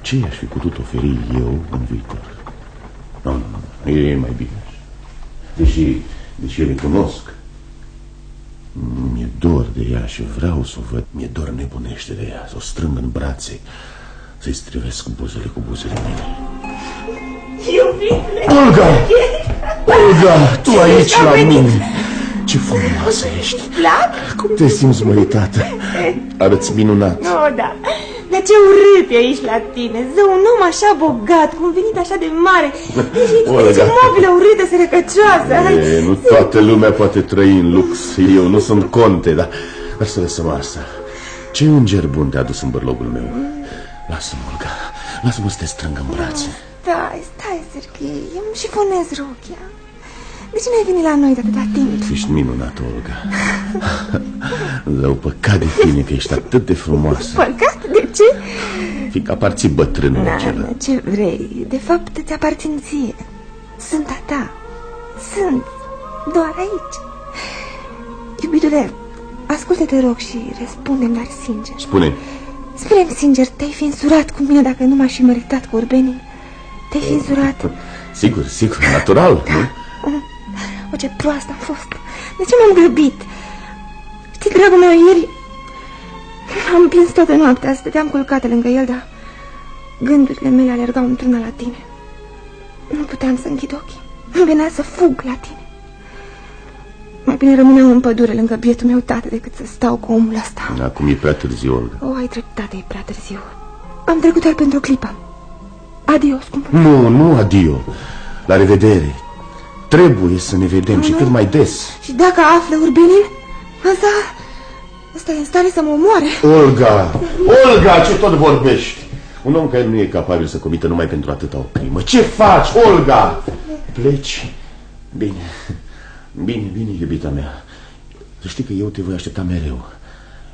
Ce i-aș fi putut oferi eu în viitor? Nu, nu, nu, e mai bine așa. Deși, deși le cunosc, mi-e dor de ea și vreau să o văd. Mi-e dor nebunește de ea, să o strâng în brațe, să-i strivesc buzele cu buzele mele. Iubire! Olga! Olga, tu aici la mine! Ce frumoasă ești! Plac? Cum te simți, măritată? Arăți minunat. Nu, da. Dar ce urât e aici la tine. Zău, un om așa bogat, cum venit așa de mare. Și (laughs) Olga. ce mobilă urâtă, sărăcăcioasă. Hai. E, nu toată lumea poate trăi în lux. Eu nu sunt conte, dar, dar să lăsăm asta. Ce înger bun te-a adus în bărlogul meu? Lasă-mă, Olga, lasă-mă să te strâng în brațe. Stai, stai, Serghei, eu îmi șifonez rochia. De ce n-ai venit la noi de atâta timp? Ești minunată, Olga. (laughs) Zău, păcat de tine că ești atât de frumoasă. Păcat? De ce? Fiindcă aparții bătrânul Na, acela. na, ce vrei? De fapt, îți aparțin ție. Sunt a ta. Sunt. Doar aici. Iubitule, ascultă te rog și răspundem dar sincer. Spune, Spune-mi sincer, te-ai fi însurat cu mine dacă nu m-aș fi măritat cu urbenii? Te-ai fi însurat? sigur, sigur, natural, nu? O, ce proastă am fost. De ce m-am grăbit? Știi, dragul meu, ieri am împins toată noaptea, stăteam culcată lângă el, dar gândurile mele alergau într-una la tine. Nu puteam să închid ochii. Îmi venea să fug la tine. Mai bine rămâneam în pădure lângă bietul meu tată decât să stau cu omul ăsta. Acum e prea târziu, Olga. O, ai dreptate, e prea târziu. Am trecut doar pentru o clipă. Adio, scumpă. Nu, nu, adio. La revedere. Trebuie să ne vedem și cât mai des. Și dacă află urbenii, ăsta... ăsta e în stare să mă omoare. Olga, Olga, ce tot vorbești? Un om care nu e capabil să comită numai pentru atâta o crimă. Ce faci, Olga? Pleci? Bine, bine, bine, iubita mea. Să știi că eu te voi aștepta mereu.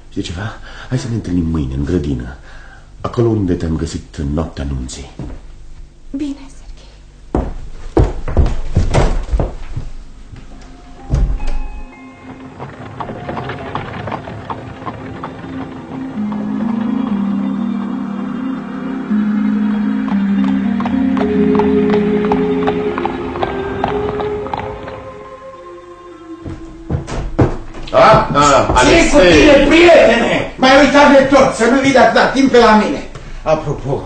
Știi ceva? Hai să ne întâlnim mâine în grădină. Acolo unde te-am găsit în noaptea nunții. Bine, Serghei. Ah, ah, Ce cu tine, prietene? M-ai uitat de tot, să nu vii de atâta timp pe la mine. Apropo,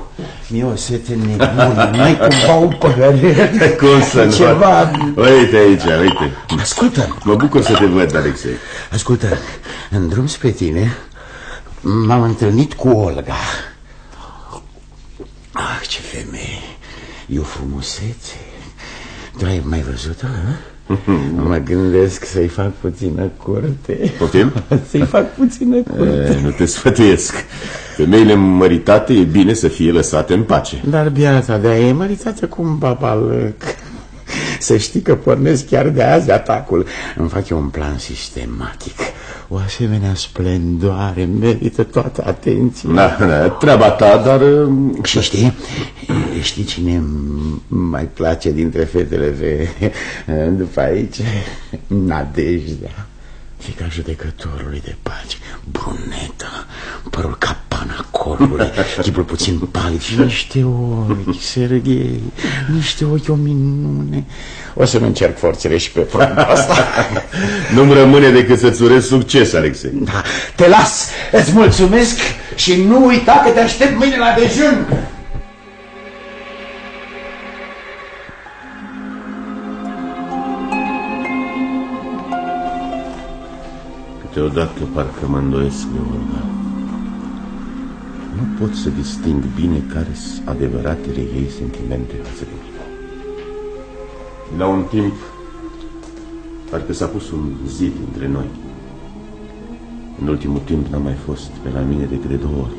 mi-e o sete nebună, n-ai cumva un păhărel? (laughs) Cum să nu? Ceva... Uite aici, uite. Ascultă, Mă bucur să te văd, Alexei. ascultă, în drum spre tine m-am întâlnit cu Olga. Ah, ce femeie, e o frumusețe. Tu ai mai văzut-o, hă? (laughs) Mă gândesc să-i fac puțină curte. Poftim? (laughs) Să-i fac puțină curte. E, nu te sfătuiesc. Femeile măritate e bine să fie lăsate în pace. Dar biata de-a e măritată cu un babalăc (laughs) Să știi că pornesc chiar de azi atacul. Îmi fac eu un plan sistematic. O asemenea splendoare merită toată atenția. Da, da, treaba ta, dar... um, Și știi, știi cine mai place dintre fetele pe, (laughs) după aici? Nadejdea, fica judecătorului de pace, brunetă, părul ca panacorului, chipul puțin palid și niște ochi, Serghei, niște ochi o minune. O să-mi încerc forțele și pe frontul ăsta. (laughs) Nu-mi rămâne decât să-ți urez succes, Alexei Da, te las, îți mulțumesc și nu uita că te aștept mâine la dejun. Câteodată parcă mă îndoiesc de Olga. Nu pot să disting bine care sunt adevăratele ei sentimente față de mine. La un timp, parcă s-a pus un zid între noi. În ultimul timp n-a mai fost pe la mine decât de două ori.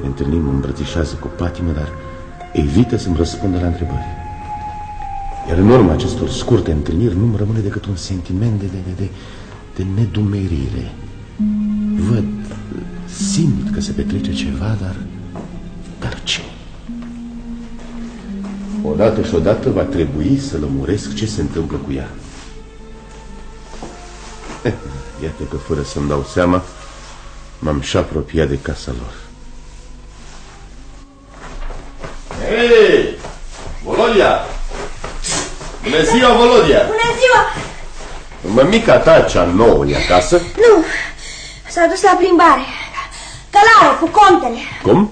Ne întâlnim, mă îmbrățișează cu patimă, dar evită să-mi răspundă la întrebări. Iar în urma acestor scurte întâlniri nu-mi rămâne decât un sentiment de, de, de, de, de nedumerire. Văd, simt că se petrece ceva, dar, dar ce? Odată și odată va trebui să lămuresc ce se întâmplă cu ea. Eh, Iată că fără să-mi dau seama, m-am și apropiat de casa lor. Hei! Volodia! Bună ziua, Volodia! Bună ziua! Mămica ta, cea nouă, e acasă? Nu, s-a dus la plimbare. Călare, cu contele. Cum?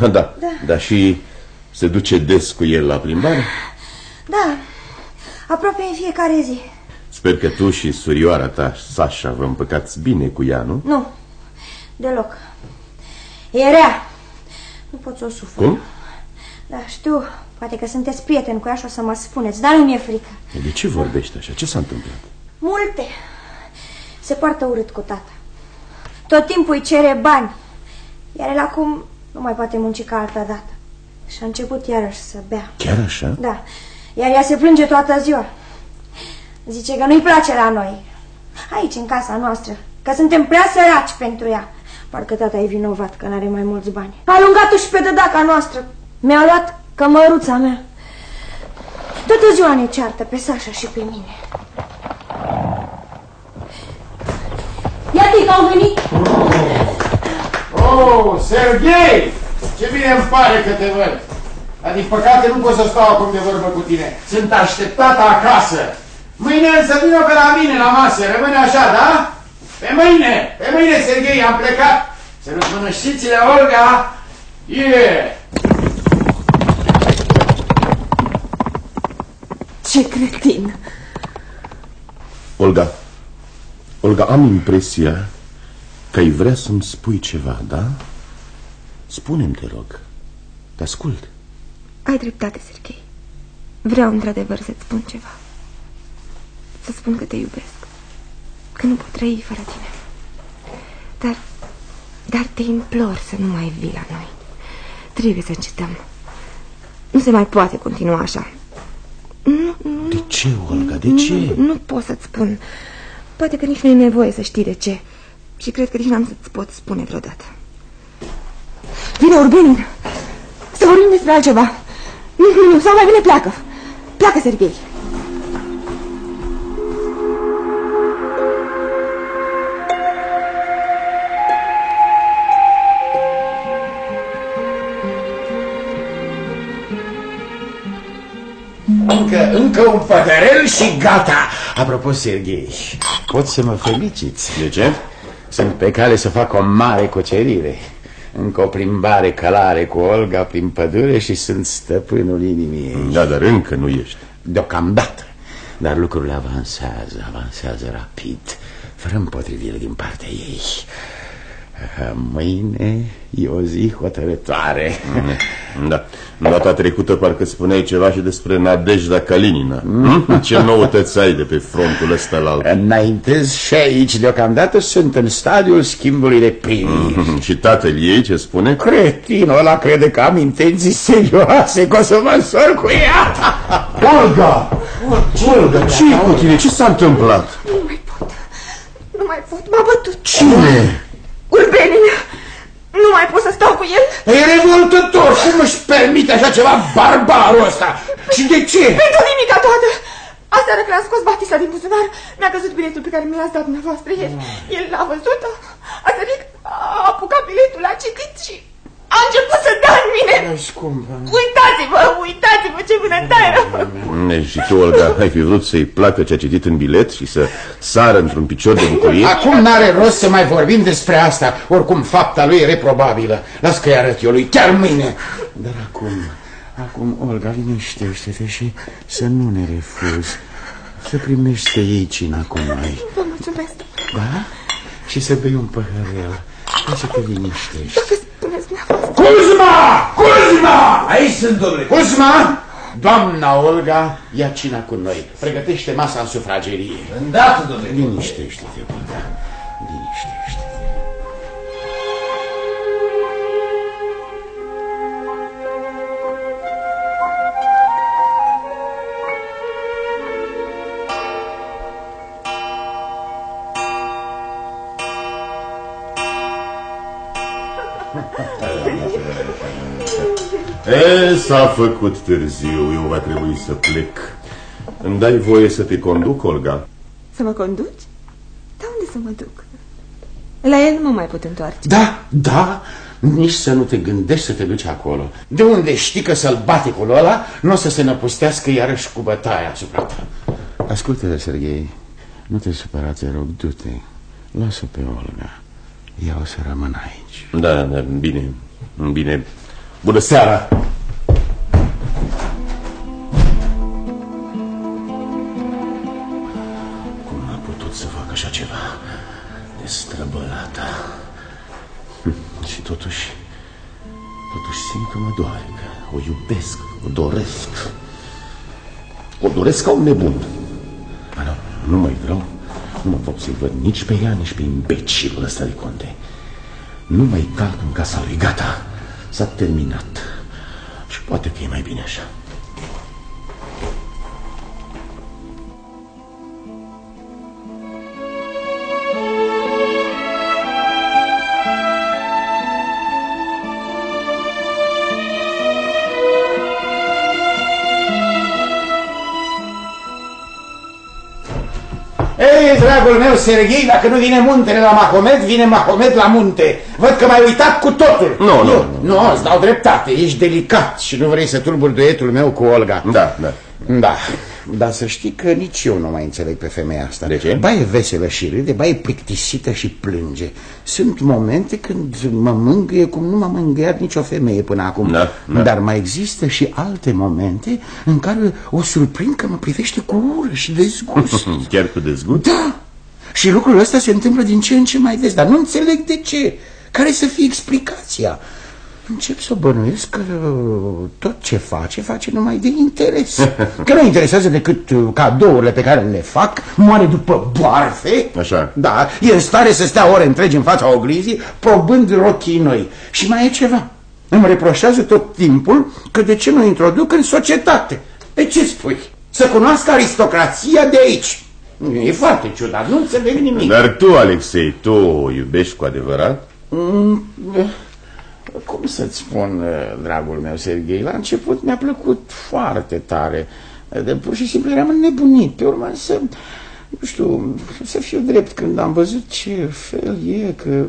Da, da. Dar și se duce des cu el la plimbare? Da, aproape în fiecare zi. Sper că tu și surioara ta, Sasha, vă împăcați bine cu ea, nu? Nu, deloc. E rea. Nu pot să o sufăr. Cum? Da, știu, poate că sunteți prieteni cu ea și o să mă spuneți, dar nu mi-e frică. De ce vorbești așa? Ce s-a întâmplat? Multe. Se poartă urât cu tata. Tot timpul îi cere bani. Iar el acum nu mai poate munci ca altă dată. Și a început iarăși să bea. Chiar așa? Da. Iar ea se plânge toată ziua. Zice că nu-i place la noi. Aici, în casa noastră. Că suntem prea săraci pentru ea. Parcă tata e vinovat că n-are mai mulți bani. A alungat-o și pe dădaca noastră. Mi-a luat cămăruța mea. Toată ziua ne ceartă pe Sasha și pe mine. Iată-i că au venit. Oh, Serghei! Ce bine îmi pare că te văd. Dar din păcate nu pot să stau acum de vorbă cu tine. Sunt așteptat acasă. Mâine însă vină pe la mine la masă. Rămâne așa, da? Pe mâine, pe mâine, Serghei, am plecat. Să răzbunășițile, Olga. Yeah! Ce cretin! Olga, Olga, am impresia că ai vrea să-mi spui ceva, da? Spune-mi, te rog. Te ascult. Ai dreptate, Serghei. Vreau într-adevăr să-ți spun ceva. Să spun că te iubesc. Că nu pot trăi fără tine. Dar, dar te implor să nu mai vii la noi. Trebuie să încetăm. Nu se mai poate continua așa. Nu, nu, De ce, Olga, de ce? Nu, nu pot să-ți spun. Poate că nici nu e nevoie să știi de ce. Și cred că nici n-am să-ți pot spune vreodată. Vine Urbenin. Să vorbim despre altceva. Nu, nu, nu, sau mai bine pleacă. Pleacă, Serghei. Încă, încă un pădărel și gata. Apropo, Serghei, pot să mă feliciți. De ce? Sunt pe cale să fac o mare cucerire. Încă o plimbare călare cu Olga prin pădure și sunt stăpânul inimii ei. Da, dar încă nu ești. Deocamdată. Dar lucrurile avansează, avansează rapid, fără împotrivire din partea ei. Mâine e o zi hotărătoare. Da. Data trecută parcă spuneai ceva și despre Nadejda Kalinina. Mm? Ce noutăți ai de pe frontul ăsta la alt? Înaintez și aici, deocamdată sunt în stadiul schimbului de primii. Mm, și tatăl ei ce spune? Cretinul ăla crede că am intenții serioase, că o să mă însor cu ea. Olga! Olga, ce e cu tine? Ce s-a întâmplat? Nu mai pot. Nu mai pot. M-a bătut. Cine? Urbenin. Nu mai pot să stau cu el. E revoltător. Cum își permite așa ceva barbarul ăsta? Și de ce? Pentru nimica toată. Aseară când am scos Batista din buzunar, mi-a căzut biletul pe care mi l-ați dat dumneavoastră ieri. El l-a văzut, a sărit, a apucat biletul, l-a citit și a început să dea în mine. Uitați-vă, uitați-vă ce vânătare E, Și tu, Olga, ai fi vrut să-i placă ce a citit în bilet și să sară într-un picior de bucurie? Acum n-are rost să mai vorbim despre asta. Oricum, fapta lui e reprobabilă. Las că-i arăt eu lui chiar mâine. Dar acum, acum, Olga, liniștește-te și să nu ne refuzi. Să primești să iei cina cu noi. Vă mulțumesc. Da? Și să bei un păhărel. Ca să te liniștești. Dacă spuneți dumneavoastră. Cuzma! Cuzma! Aici sunt, domnule. Cuzma! Doamna Olga, ia cina cu noi. Pregătește masa în sufragerie. Îndată, domnule. Liniștește-te, Olga. S-a făcut târziu, eu va trebui să plec. Îmi dai voie să te conduc, Olga? Să mă conduci? Dar unde să mă duc? La el nu mă mai pot întoarce. Da, da, nici să nu te gândești să te duci acolo. De unde știi că sălbaticul ăla nu o să se năpustească iarăși cu bătaia asupra ta? Ascultă, Serghei, nu te supăra, te rog, du-te. Lasă pe Olga. Ea o să rămână aici. Da, da, bine, bine. Bună seara! Totuși, totuși simt că mă doare, că o iubesc, o doresc. O doresc ca un nebun. Dar nu, nu mai vreau, nu mă pot să-i văd nici pe ea, nici pe imbecilul ăsta de conte. Nu mai calc în casa lui, gata, s-a terminat. Și poate că e mai bine așa. Ei, dragul meu, Serghei, dacă nu vine muntele la Mahomet, vine Mahomet la munte. Văd că m-ai uitat cu totul. Nu, nu. Eu, nu, îți dau dreptate, ești delicat și nu vrei să tulburi duetul meu cu Olga. Da, da. Da, dar să știi că nici eu nu mai înțeleg pe femeia asta. De ce? Ba e veselă și râde, ba e plictisită și plânge. Sunt momente când mă mângâie cum nu m-a mângâiat nicio femeie până acum. Da, da. Dar mai există și alte momente în care o surprind că mă privește cu ură și dezgust. (laughs) Chiar cu dezgust? Da! Și lucrul ăsta se întâmplă din ce în ce mai des, dar nu înțeleg de ce. Care să fie explicația? Încep să bănuiesc că tot ce face, face numai de interes. (laughs) Că nu interesează decât uh, cadourile pe care le fac, moare după boarfe. Așa. Da, e în stare să stea ore întregi în fața oglinzii, probând rochii noi. Și mai e ceva. Îmi reproșează tot timpul că de ce nu introduc în societate. De ce spui? Să cunoască aristocrația de aici. E foarte ciudat, nu înțeleg nimic. Dar tu, Alexei, tu o iubești cu adevărat? Mm, eh, Cum să-ți spun, eh, dragul meu, Serghei, la început mi-a plăcut foarte tare. De pur și simplu eram înnebunit. Pe urmă să, nu știu, să fiu drept când am văzut ce fel e, că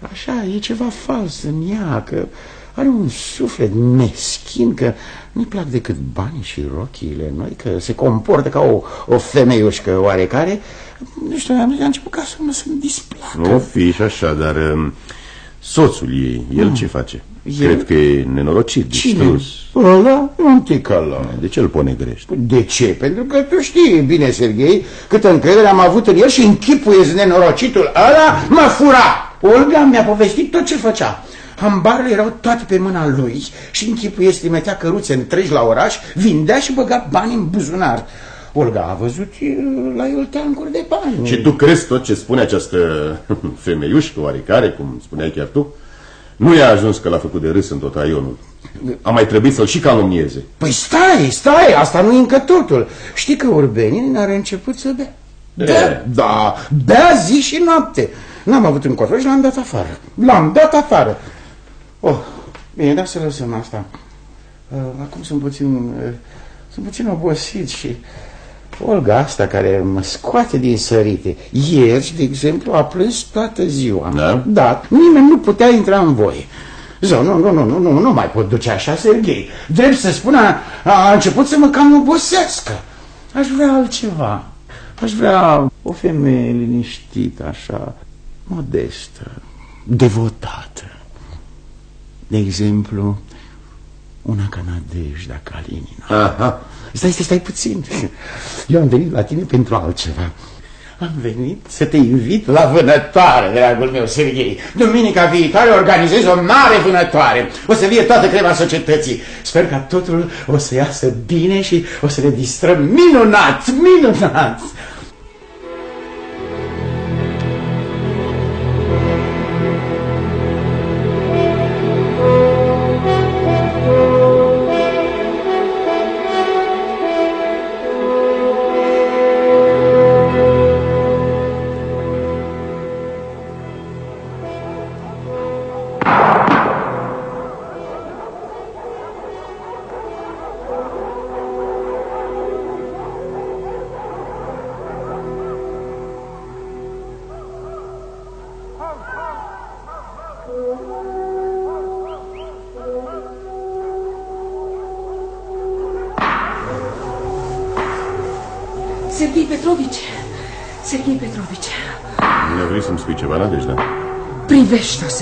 așa, e ceva fals în ea, că are un suflet meschin, că nu-i plac decât banii și rochiile noi, că se comportă ca o, o femeiușcă oarecare. Nu știu, am, am început ca să mă să-mi displacă. Nu fi și așa, dar um, soțul ei, el ce face? El? Cred că e nenorocit, Cine? distrus. Ăla? Un tic ăla. De ce îl ponegrești? De ce? Pentru că tu știi bine, Serghei, câtă încredere am avut în el și închipuiesc nenorocitul ăla mă fura. Olga mi-a povestit tot ce făcea. Hambarele erau toate pe mâna lui și închipuiesc trimetea căruțe întregi la oraș, vindea și băga bani în buzunar. Olga a văzut e, la el teancuri de bani. Și tu crezi tot ce spune această (laughs) femeiușcă oarecare, cum spuneai chiar tu? Nu i-a ajuns că l-a făcut de râs în tot raionul. A mai trebuit să-l și calomnieze. Păi stai, stai, asta nu e încă totul. Știi că Urbenin are început să bea. Da, da, bea zi și noapte. N-am avut încotro și l-am dat afară. L-am dat afară. Oh, bine, da să lăsăm asta. Uh, acum sunt puțin, uh, sunt puțin obosit și Olga asta care mă scoate din sărite. Ieri, de exemplu, a plâns toată ziua. Da? Da, nimeni nu putea intra în voie. Zău, nu, nu, nu, nu, nu, nu mai pot duce așa, Serghei. Drept să spun, a, a început să mă cam obosească. Aș vrea altceva. Aș vrea o femeie liniștită, așa, modestă, devotată. De exemplu, una ca Nadejda Kalinina. Aha. Stai, stai, stai puțin. Eu am venit la tine pentru altceva. Am venit să te invit la vânătoare, dragul meu, Serghei. Duminica viitoare organizez o mare vânătoare. O să vie toată crema societății. Sper că totul o să iasă bine și o să ne distrăm minunat, minunat.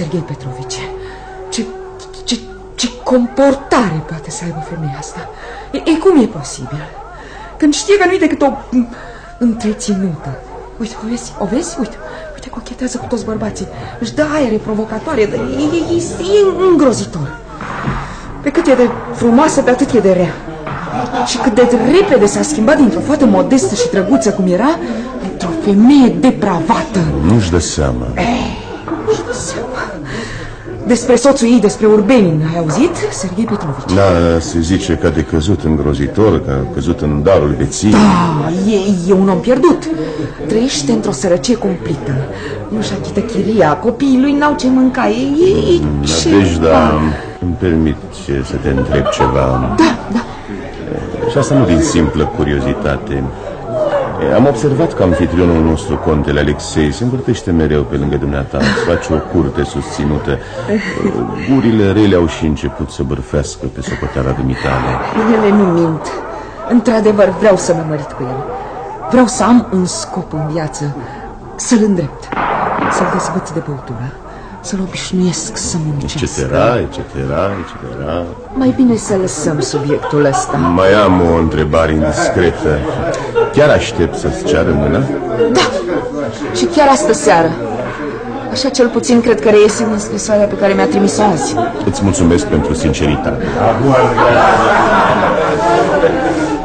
Serghei Petrovici. Ce, ce, ce comportare poate să aibă femeia asta? E, e cum e posibil? Când știe că nu e decât o m, întreținută. Uite, o vezi? O vezi? Uite, uite, cochetează cu toți bărbații. Își dă aere provocatoare. E, e, e, e îngrozitor. Pe cât e de frumoasă, pe atât e de rea. Și cât de repede s-a schimbat dintr-o fată modestă și drăguță cum era, într-o femeie depravată. Nu-și dă seama. Nu-și dă seama. Despre soțul ei, despre Urbenin, ai auzit, Serghei Petrovici? Da, se zice că a decăzut îngrozitor, că a căzut în darul veții. Da, e, e un om pierdut. Trăiește într-o sărăcie cumplită. Nu-și achită chiria, copiii lui n-au ce mânca. E, e, e Nadejda, îmi permit ce- să te întreb ceva. Da, da. Și asta nu din simplă curiozitate. E, Am observat că anfitrionul nostru, contele Alexei, se învârtește mereu pe lângă dumneata, îți face o curte susținută. (laughs) Gurile rele au și început să bârfească pe socoteala dumitale. Ele nu mint. Într-adevăr, vreau să mă mărit cu el. Vreau să am un scop în viață, să-l îndrept, să-l dezbăț de băutură, să-l obișnuiesc să muncească. Etc., etc., etc. Mai bine să lăsăm subiectul ăsta. Mai am o întrebare indiscretă. Chiar aștept să-ți ceară mâna? Da, și chiar astă seară. Așa cel puțin cred că reiese din scrisoarea pe care mi-a trimis-o azi. Îți mulțumesc pentru sinceritate.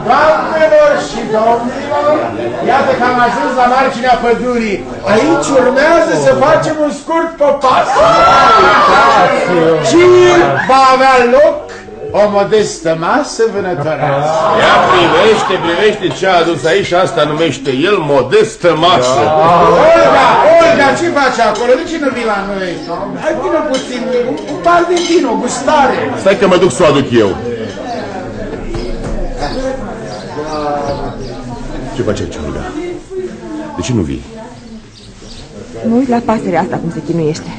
Doamnelor și domnilor, iată că am ajuns la marginea pădurii. Aici urmează să facem un scurt popas. Și va avea loc o modestă masă vânătorească. Ia privește, privește ce a adus aici, asta numește el modestă masă. Olga, Olga, ce faci acolo? De ce nu vii la noi? Hai, vină puțin, un, un par de vin, o gustare. Stai că mă duc să o aduc eu. Ce faci aici, Olga? De ce nu vii? Mă uit la pasărea asta cum se chinuiește.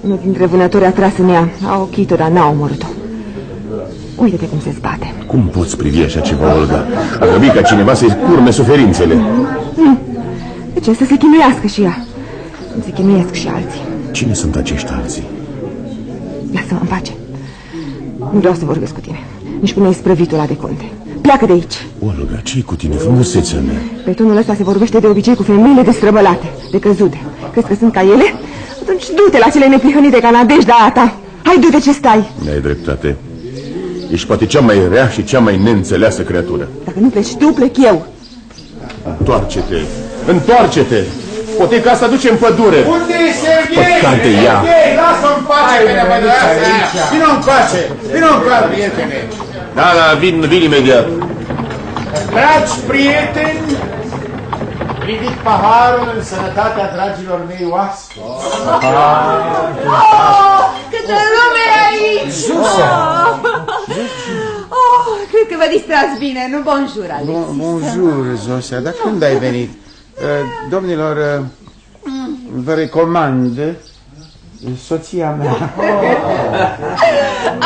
Unul dintre vânători a tras în ea. A ochit-o, dar n-a omorât-o. Uite-te cum se zbate. Cum poți privi așa ceva, Olga? A trebuit ca cineva să-i curme suferințele. Hmm. De ce? Să se chinuiască și ea. Cum se chinuiesc și alții. Cine sunt acești alții? Lasă-mă în pace. Nu vreau să vorbesc cu tine. Nici cu noi sprăvitul ăla de conte. Pleacă de aici. Olga, ce cu tine, frumusețea mea? Pe tonul ăsta se vorbește de obicei cu femeile destrăbălate, de căzude. Crezi că sunt ca ele? Atunci du-te la cele neprihănite ca nădejdea a ta. Hai, du-te ce stai. Ai dreptate. Ești poate cea mai rea și cea mai neînțeleasă creatură. Dacă nu pleci tu, plec eu. Întoarce-te! Întoarce-te! Poate că asta duce în pădure. Unde e Serghei? Păcate ea. Serghei, lasă-o în pace pe nebădăasa. Vino în pace, vino în pace, prietene. Da, da, vin, vin imediat. Dragi prieteni, ridic paharul în sănătatea dragilor mei oaspeți. Oh, câtă lume e aici! Oh. oh, cred că vă distrați bine, nu bonjour, Alexis. Bon, bonjour, Zosia, dar când ai venit? Uh, domnilor, uh, vă recomand soția mea. (laughs)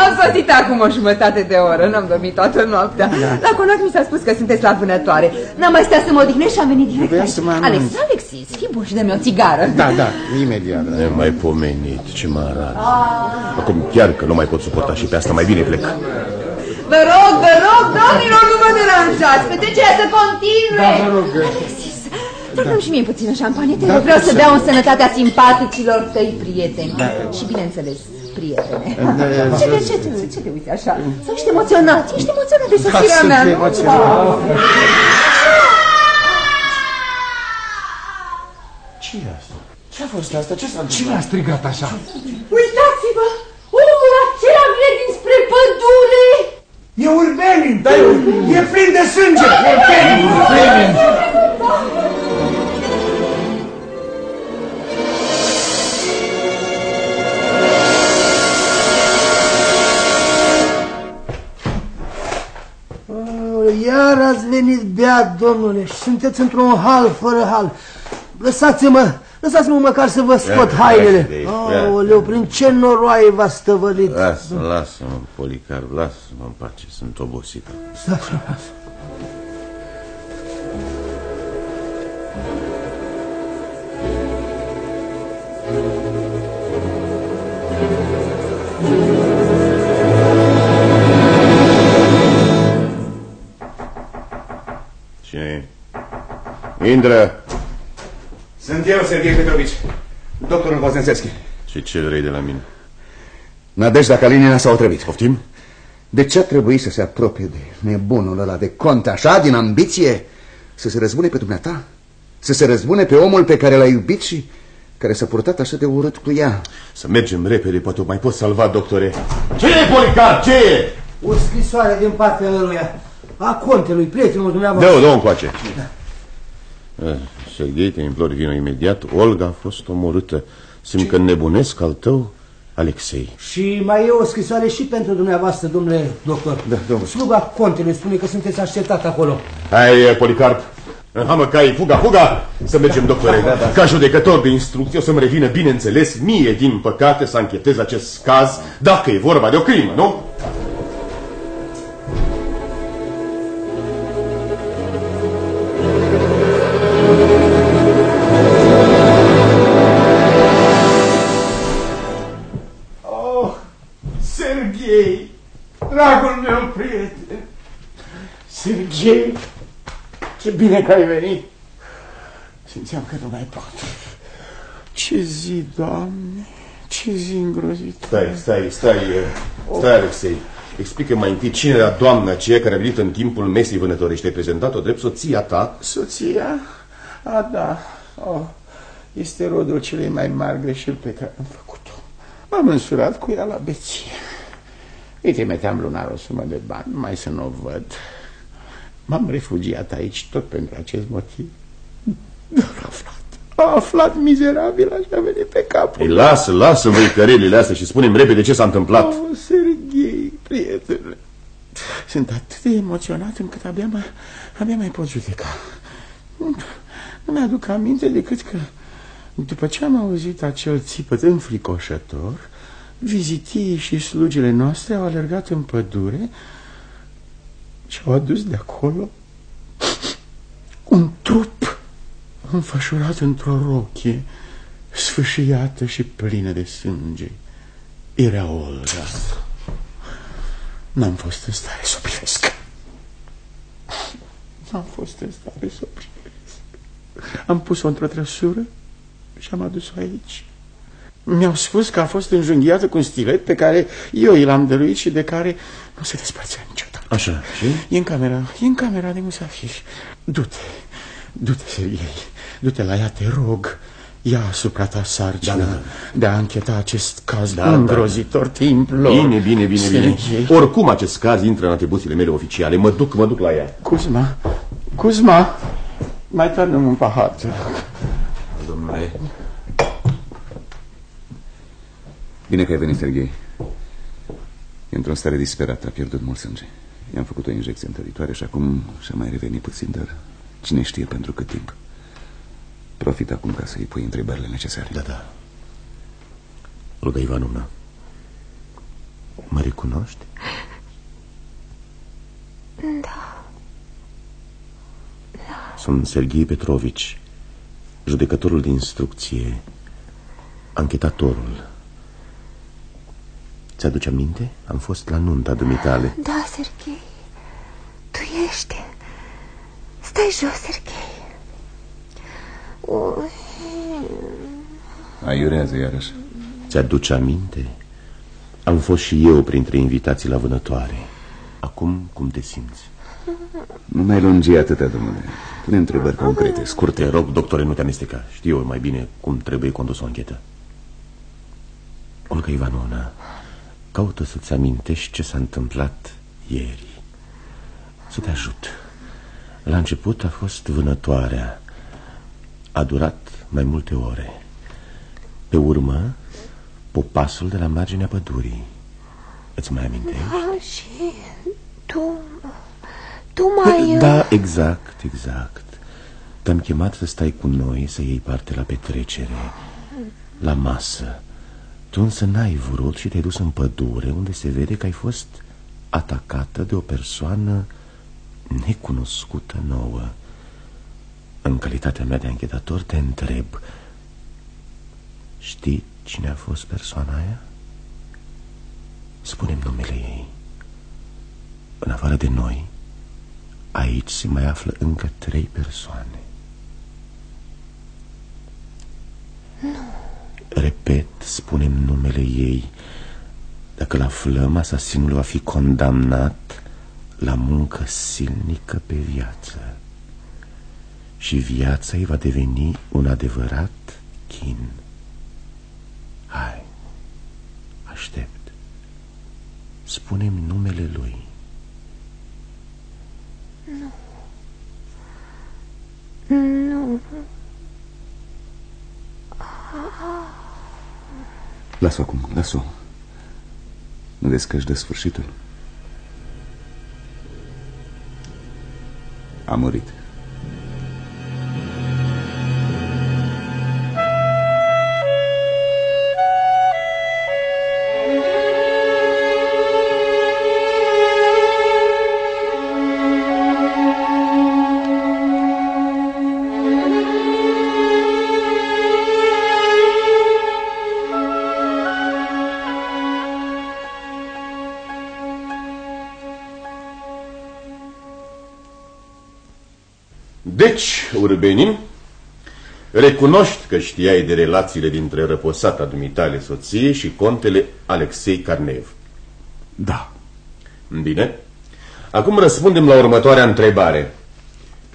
Am sosit acum o jumătate de oră, n-am dormit toată noaptea. Da. La conac mi s-a spus că sunteți la vânătoare. N-am mai stat să mă odihnesc și am venit direct Trebuia aici. să mă anunț. Alex, Alexis, fii bun și dă-mi o țigară. Da, da, imediat. Da. Ne mai pomenit, ce mă arată. Acum chiar că nu mai pot suporta și pe asta, mai bine plec. Vă rog, vă rog, domnilor, nu mă deranjați, petrecerea să continue. Da, vă rog. Alexis, Dă-mi și mie puțină șampanie, te Da, rog, vreau să- să beau în sănătatea simpaticilor tăi prieteni. Da. Și bineînțeles, prietene. Da, Ce te, ce, te, ce te uiți așa? Să ești emoționat, ești emoționat de Da, sosirea sunt mea, nu? emoționat. Ce e asta? Ce a fost asta? Ce s-a Cine a strigat așa? Uitați-vă! Omul acela vine dinspre pădure! E Urbenin, da, e, e plin de sânge. Urbenin, Urbenin. Iar ați venit beat, domnule, și sunteți într-un hal fără hal. Lăsați-mă, lăsați-mă măcar să vă scot Ia, hainele. ia, ia. Aoleu, prin ce noroaie v-ați stăvălit? Lasă, lasă-mă, Policarp, lasă-mă în pace, sunt obosit. Stați, frumos. Intră! Sunt eu, Serghei Petrovici, doctorul Voznenseschi. Ce ce vrei de la mine? Nadejda Kalinina s-a otrăvit. Poftim? De ce a trebuit să se apropie de nebunul ăla de conte așa, din ambiție? Să se răzbune pe dumneata? Să se răzbune pe omul pe care l-a iubit și care s-a purtat așa de urât cu ea? Să mergem repede, poate o mai pot salva, doctore. Ce e, Policarp, ce e? O scrisoare din partea lui a contelui, prietenul dumneavoastră. Dă-o, dă-o încoace. Eh, Serghei, te implor, vină imediat. Olga a fost omorâtă. Simt că nebunesc al tău, Alexei. Și mai e o scrisoare și pentru dumneavoastră, domnule doctor. Da, domnule. Sluga contelui spune că sunteți așteptat acolo. Hai, eh, Policarp, înhamă cai, fuga, fuga! Să mergem, doctore. Ca judecător de instrucție o să-mi revină, bineînțeles, mie, din păcate, să anchetez acest caz, dacă e vorba de o crimă, nu? Dragul meu prieten. Serghei, ce bine că ai venit. Simțeam că nu mai pot. Ce zi, Doamne, ce zi îngrozită. Stai, stai, stai, eh, stai, Alexei. Explică mai întâi cine era doamna aceea care a venit în timpul mesei vânătorești. Ai prezentat-o drept soția ta? Soția? A, da. Oh, este rodul celei mai mari greșeli pe care am făcut-o. M-am însurat cu ea la beție. Îi trimiteam lunar o sumă de bani, mai să nu o văd. M-am refugiat aici tot pentru acest motiv. Dar a aflat, a aflat mizerabil, așa a venit pe capul. Ei, lasă, lasă văicărelile astea și spunem repede ce s-a întâmplat. Oh, Serghei, prietene, sunt atât de emoționat încât abia, mă, abia mai pot judeca. Nu mi-aduc aminte decât că după ce am auzit acel țipăt înfricoșător, vizitii și slugile noastre au alergat în pădure și au adus de acolo un trup înfășurat într-o rochie sfâșiată și plină de sânge. Era Olga. N-am fost în stare să o privesc. N-am fost în stare să o privesc. Am pus-o într-o trăsură și am adus-o aici. Mi-au spus că a fost înjunghiată cu un stilet pe care eu i l-am dăruit și de care nu se despărțea niciodată. Așa, și? E în camera, e în camera de musafiri. Du-te, du-te, Serghei, du-te la ea, te rog. Ia asupra ta sarcina da, da, da. de a încheta acest caz da, îngrozitor, da, da. te implor. Bine, bine, bine, bine. Oricum acest caz intră în atribuțiile mele oficiale. Mă duc, mă duc la ea. Cuzma, Cuzma, mai turnăm un pahar, te rog. Domnule. Bine că ai venit, Serghei. E într-o stare disperată, a pierdut mult sânge. I-am făcut o injecție întăritoare și acum și-a mai revenit puțin, dar cine știe pentru cât timp. Profit acum ca să-i pui întrebările necesare. Da, da. Olga Ivanovna, mă recunoști? Da. da. Sunt Serghei Petrovici, judecătorul de instrucție, anchetatorul. Ți-aduce aminte? Am fost la nunta dumitale. Da, Serghei. Tu ești. Stai jos, Serghei. Aiurează iarăși. Ți-aduce aminte? Am fost și eu printre invitații la vânătoare. Acum, cum te simți? Nu mai lungi atâta, domnule. Pune întrebări concrete, scurte. Te rog, doctore, nu te amesteca. Știu eu mai bine cum trebuie condus o anchetă. Olga Ivanovna, caută să-ți amintești ce s-a întâmplat ieri. Să te ajut. La început a fost vânătoarea. A durat mai multe ore. Pe urmă, popasul de la marginea pădurii. Îți mai amintești? Da, și tu... Tu mai... Da, exact, exact. Te-am chemat să stai cu noi, să iei parte la petrecere, la masă. Tu însă n-ai vrut și te-ai dus în pădure, unde se vede că ai fost atacată de o persoană necunoscută nouă. În calitatea mea de anchetator te întreb Știi cine a fost persoana aia? Spunem numele ei În afară de noi Aici se mai află încă trei persoane Nu Repet, spunem numele ei Dacă l-aflăm, asasinul va fi condamnat La muncă silnică pe viață și viața îi va deveni un adevărat chin. Hai, aștept. Spunem numele lui. Nu. Nu. Las-o acum, las-o. Nu vezi că își dă sfârșitul? A murit. Deci, urbenim, recunoști că știai de relațiile dintre răposata dumitale soție și contele Alexei Carnev. Da. Bine. Acum răspundem la următoarea întrebare.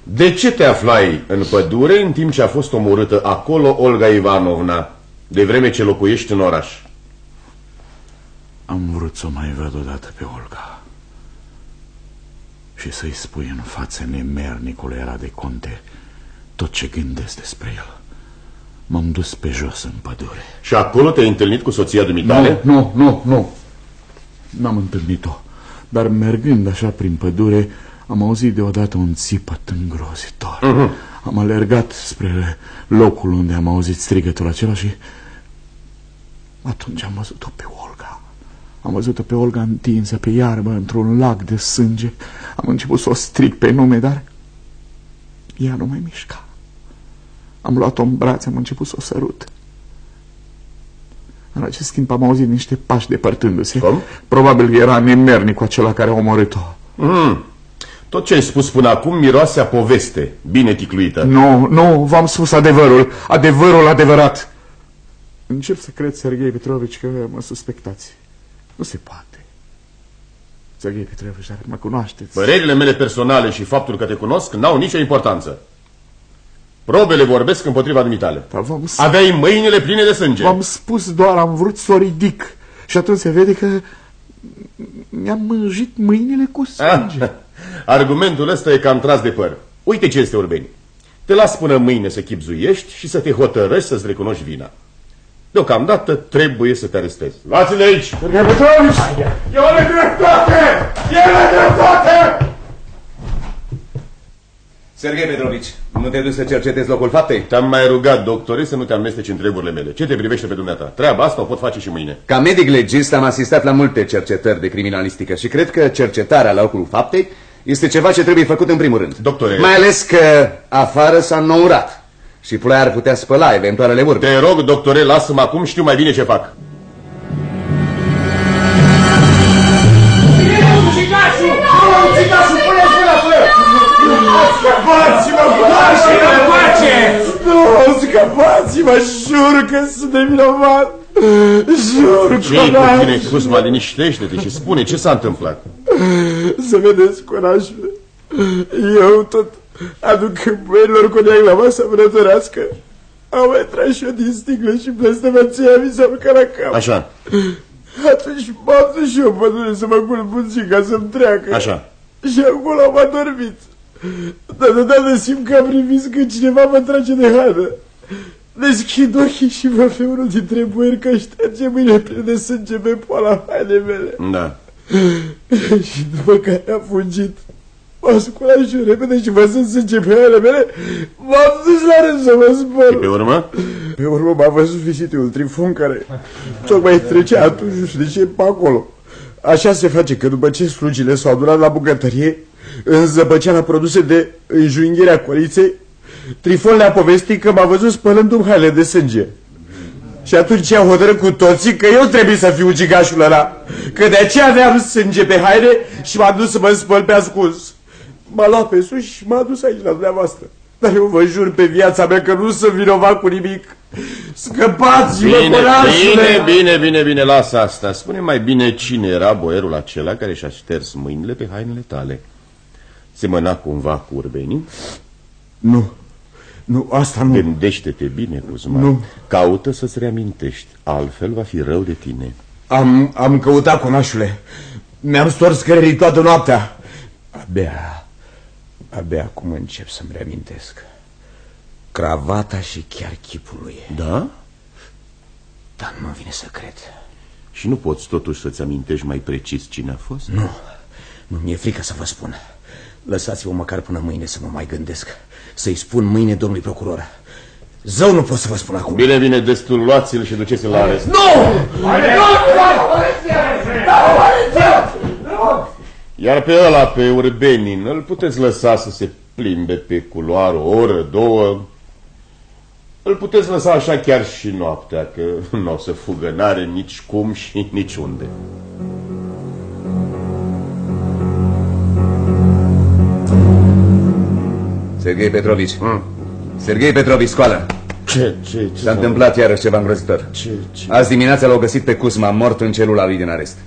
De ce te aflai în pădure în timp ce a fost omorâtă acolo Olga Ivanovna, de vreme ce locuiești în oraș? Am vrut să o mai văd odată pe Olga și să-i spui în față nemernicul era de conte tot ce gândesc despre el. M-am dus pe jos în pădure. Și acolo te-ai întâlnit cu soția dumitale? Nu, nu, nu, nu. N-am întâlnit-o. Dar mergând așa prin pădure, am auzit deodată un țipăt îngrozitor. Uh mhm. -huh. Am alergat spre locul unde am auzit strigătul acela și atunci am văzut-o pe Olga. Am văzut-o pe Olga întinsă pe iarbă într-un lac de sânge. Am început să o strig pe nume, dar ea nu mai mișca. Am luat-o în brațe, am început să o sărut. În acest timp am auzit niște pași depărtându-se. Cum? Probabil era nemernicul acela care a omorât-o. Mm. Tot ce ai spus până acum miroase a poveste, bine ticluită. Nu, nu, v-am spus adevărul, adevărul adevărat. Încep să cred, Sergei Petrovici, că mă suspectați. Nu se poate. Sergei Petrovici, dar mă cunoașteți. Părerile mele personale și faptul că te cunosc n-au nicio importanță. Probele vorbesc împotriva dumitale. Dar v-am Aveai mâinile pline de sânge. V-am spus doar, am vrut să o ridic. Și atunci se vede că mi-am mânjit mâinile cu sânge. Ah, (laughs) argumentul ăsta e cam tras de păr. Uite ce este Urbeni. Te las până mâine să chipzuiești și să te hotărăști să-ți recunoști vina. Deocamdată trebuie să te arestezi. Luați-le aici! Sergei Petrovici! Eu le dreptate! Eu le dreptate! Sergei Petrovici, nu te duci să cercetezi locul faptei? Te-am mai rugat, doctore, să nu te amesteci în treburile mele. Ce te privește pe dumneata? Treaba asta o pot face și mâine. Ca medic legist am asistat la multe cercetări de criminalistică și cred că cercetarea la locul faptei este ceva ce trebuie făcut în primul rând. Doctore... Mai ales că afară s-a nourat și ploaia ar putea spăla eventualele urme. Te rog, doctore, lasă-mă acum, știu mai bine ce fac. Scăpați-mă, Nu, scăpați-mă, jur că sunt nevinovat. Jur ce cu tine, Cuzma? Liniștește-te și spune ce s-a întâmplat. Să vedeți curajul. Eu tot aduc băierilor coniac la masă vânătorească. Am mai tras și eu din sticlă și blestămăția mi s-a urcat la cap. Așa. Atunci m-am dus și eu pădure să mă culc puțin ca să-mi treacă. Așa. Și acolo am adormit. Dar deodată simt că am privit că cineva mă trage de hană. Deschid ochii și vă fi unul dintre boieri că șterge mâine pline de sânge pe poala haine mele. Da. (laughs) și după care a fugit, m-a sculat și eu repede și văzând sânge pe hainele mele, m-am dus la rând să mă spăl. Și pe urmă? Pe urmă m-a văzut vizitiul Trifon care tocmai trecea atunci, nu știu de ce, pe acolo. Așa se face că după ce slugile s-au adunat la bucătărie, în zăpăceala produse de înjunghirea coliței, Trifon le-a povestit că m-a văzut spălându-mi haile de sânge. Și atunci a hotărât cu toții că eu trebuie să fiu ucigașul ăla, că de aceea aveam sânge pe haine și m-a dus să mă spăl pe ascuns. M-a luat pe sus și m-a dus aici la dumneavoastră. Dar eu vă jur pe viața mea că nu sunt vinovat cu nimic. Scăpați-vă, Bine, curajule! bine, bine, bine, bine, lasă asta. Spune mai bine cine era boierul acela care și-a șters mâinile pe hainele tale. Semăna cumva cu urbenii? Nu, nu, asta nu. Gândește-te bine, Cuzma. Nu. Caută să-ți reamintești, altfel va fi rău de tine. Am, am căutat, conașule. Mi-am stors cărerii toată noaptea. Abia, abia acum încep să-mi reamintesc. Cravata și chiar chipul lui. Da? Dar nu vine să cred. Și nu poți totuși să-ți amintești mai precis cine a fost? Nu, nu mi-e frică să vă spun. Lăsați-vă măcar până mâine să mă mai gândesc. Să-i spun mâine domnului procuror. Zău nu pot să vă spun acum. Bine, bine, destul, luați-l și duceți-l la arest. Nu! Iar pe ăla, pe Urbenin, îl puteți lăsa să se plimbe pe culoar o oră, două. Îl puteți lăsa așa chiar și noaptea, că nu o să fugă, n-are nici cum și (laughs) nici unde. Sergei Petrovici. Mm. Sergei Petrovici, scoală. Ce, ce, ce? S-a întâmplat iarăși ceva îngrozitor. Ce, ce? Azi dimineața l-au găsit pe Cusma mort în celula lui din arest.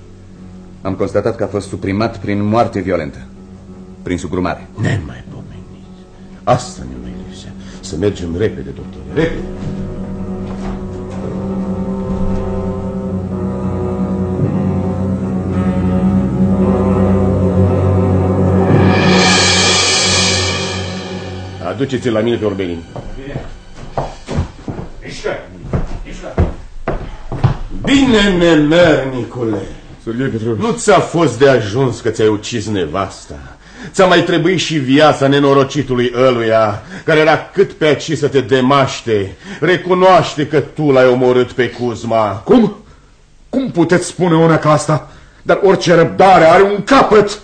Am constatat că a fost suprimat prin moarte violentă. Prin sugrumare. Nemaipomenit. Asta ne mai lipsea. Să mergem repede, doctor. Repede. Aduceți-l la mine pe Orbenin. Bine, nemernicule. Sergei Petrovici. Nu ți-a fost de ajuns că ți-ai ucis nevasta. Ți-a mai trebuit și viața nenorocitului ăluia, care era cât pe aici să te demaște. Recunoaște că tu l-ai omorât pe Cuzma. Cum? Cum puteți spune una ca asta? Dar orice răbdare are un capăt.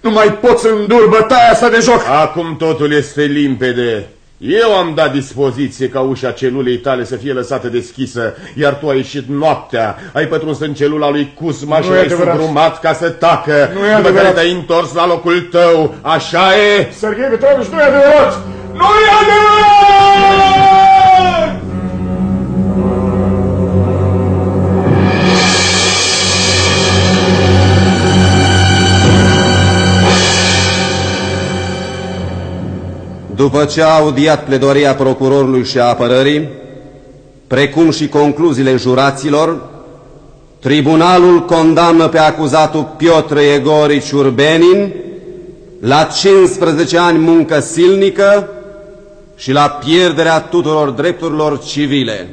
Nu mai pot să îndur bătaia asta de joc. Acum totul este limpede. Eu am dat dispoziție ca ușa celulei tale să fie lăsată deschisă, iar tu ai ieșit noaptea, ai pătruns în celula lui Cusma și Nu e ai adevărat. sugrumat ca să tacă. Nu e După care adevărat. te-ai întors la locul tău. Așa e? Sergei Petrovici, nu e adevărat! Nu e adevărat! După ce a audiat pledoria procurorului și a apărării, precum și concluziile juraților, tribunalul condamnă pe acuzatul Piotr Egorici Urbenin la 15 ani muncă silnică și la pierderea tuturor drepturilor civile.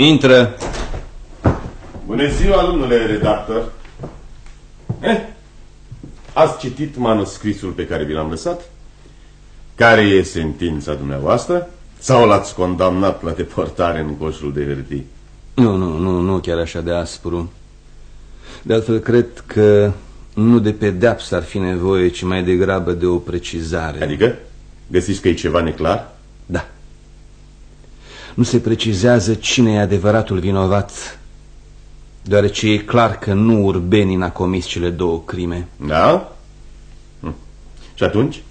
Intră. Bună ziua, domnule redactor. Eh, ați citit manuscrisul pe care vi l-am lăsat? Care e sentința dumneavoastră? Sau l-ați condamnat la deportare în coșul de hârtii? Nu, nu, nu, nu chiar așa de aspru. De altfel, cred că nu de pedeapsă ar fi nevoie, ci mai degrabă de o precizare. Adică? Găsiți că e ceva neclar? Da. Nu se precizează cine e adevăratul vinovat, deoarece e clar că nu Urbenin a comis cele două crime. Da? Hm. Și atunci?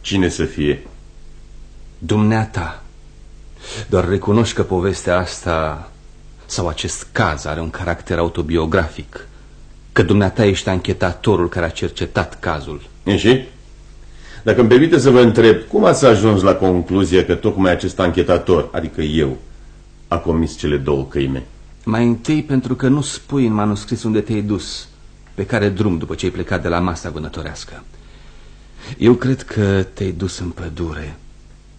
Cine să fie? Dumneata. Doar recunoști că povestea asta sau acest caz are un caracter autobiografic. Că dumneata ești anchetatorul care a cercetat cazul. E și? Dacă îmi permite să vă întreb, cum ați ajuns la concluzia că tocmai acest anchetator, adică eu, a comis cele două crime? Mai întâi pentru că nu spui în manuscris unde te-ai dus, pe care drum după ce ai plecat de la masa vânătorească. Eu cred că te-ai dus în pădure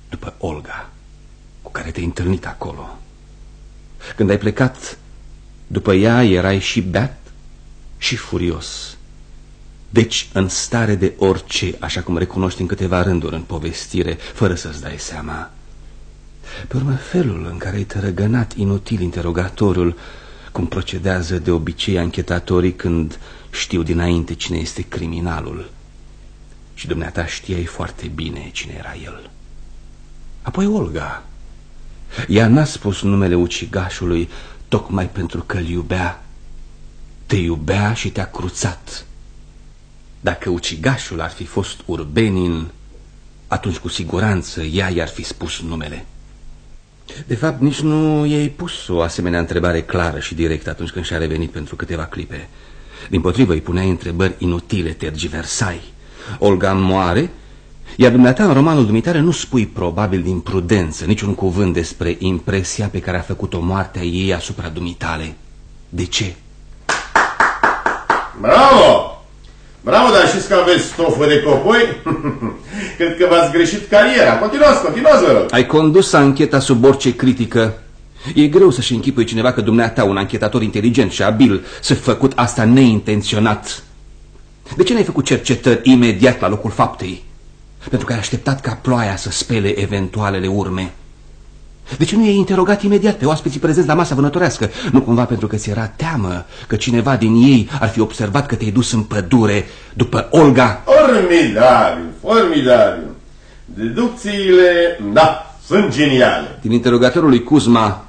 după Olga, cu care te-ai întâlnit acolo. Când ai plecat, după ea erai și beat și furios. Deci în stare de orice, așa cum recunoști în câteva rânduri în povestire, fără să-ți dai seama. Pe urmă, felul în care ai tărăgănat inutil interogatorul, cum procedează de obicei anchetatorii când știu dinainte cine este criminalul. Și dumneata știai foarte bine cine era el. Apoi Olga. Ea n-a spus numele ucigașului tocmai pentru că îl iubea. Te iubea și te-a cruțat. Dacă ucigașul ar fi fost Urbenin, atunci cu siguranță ea i-ar fi spus numele. De fapt, nici nu i-ai pus o asemenea întrebare clară și directă atunci când și-a revenit pentru câteva clipe. Din potrivă, îi puneai întrebări inutile, tergiversai. Olga moare, iar dumneata în romanul dumitare nu spui probabil din prudență niciun cuvânt despre impresia pe care a făcut-o moartea ei asupra dumitale. De ce? Bravo! Bravo, dar știți că aveți stofă de copoi? (laughs) Cred că v-ați greșit cariera. Continuați, continuați, vă rog. Ai condus ancheta sub orice critică. E greu să-și închipui cineva că dumneata, un anchetator inteligent și abil, să făcut asta neintenționat. De ce n-ai făcut cercetări imediat la locul faptei? Pentru că ai așteptat ca ploaia să spele eventualele urme. De ce nu i-ai interogat imediat pe oaspeții prezenți la masa vânătorească? Nu cumva pentru că ți era teamă că cineva din ei ar fi observat că te-ai dus în pădure după Olga? Formidabil, formidabil. Deducțiile, da, sunt geniale. Din interogatorul lui Cuzma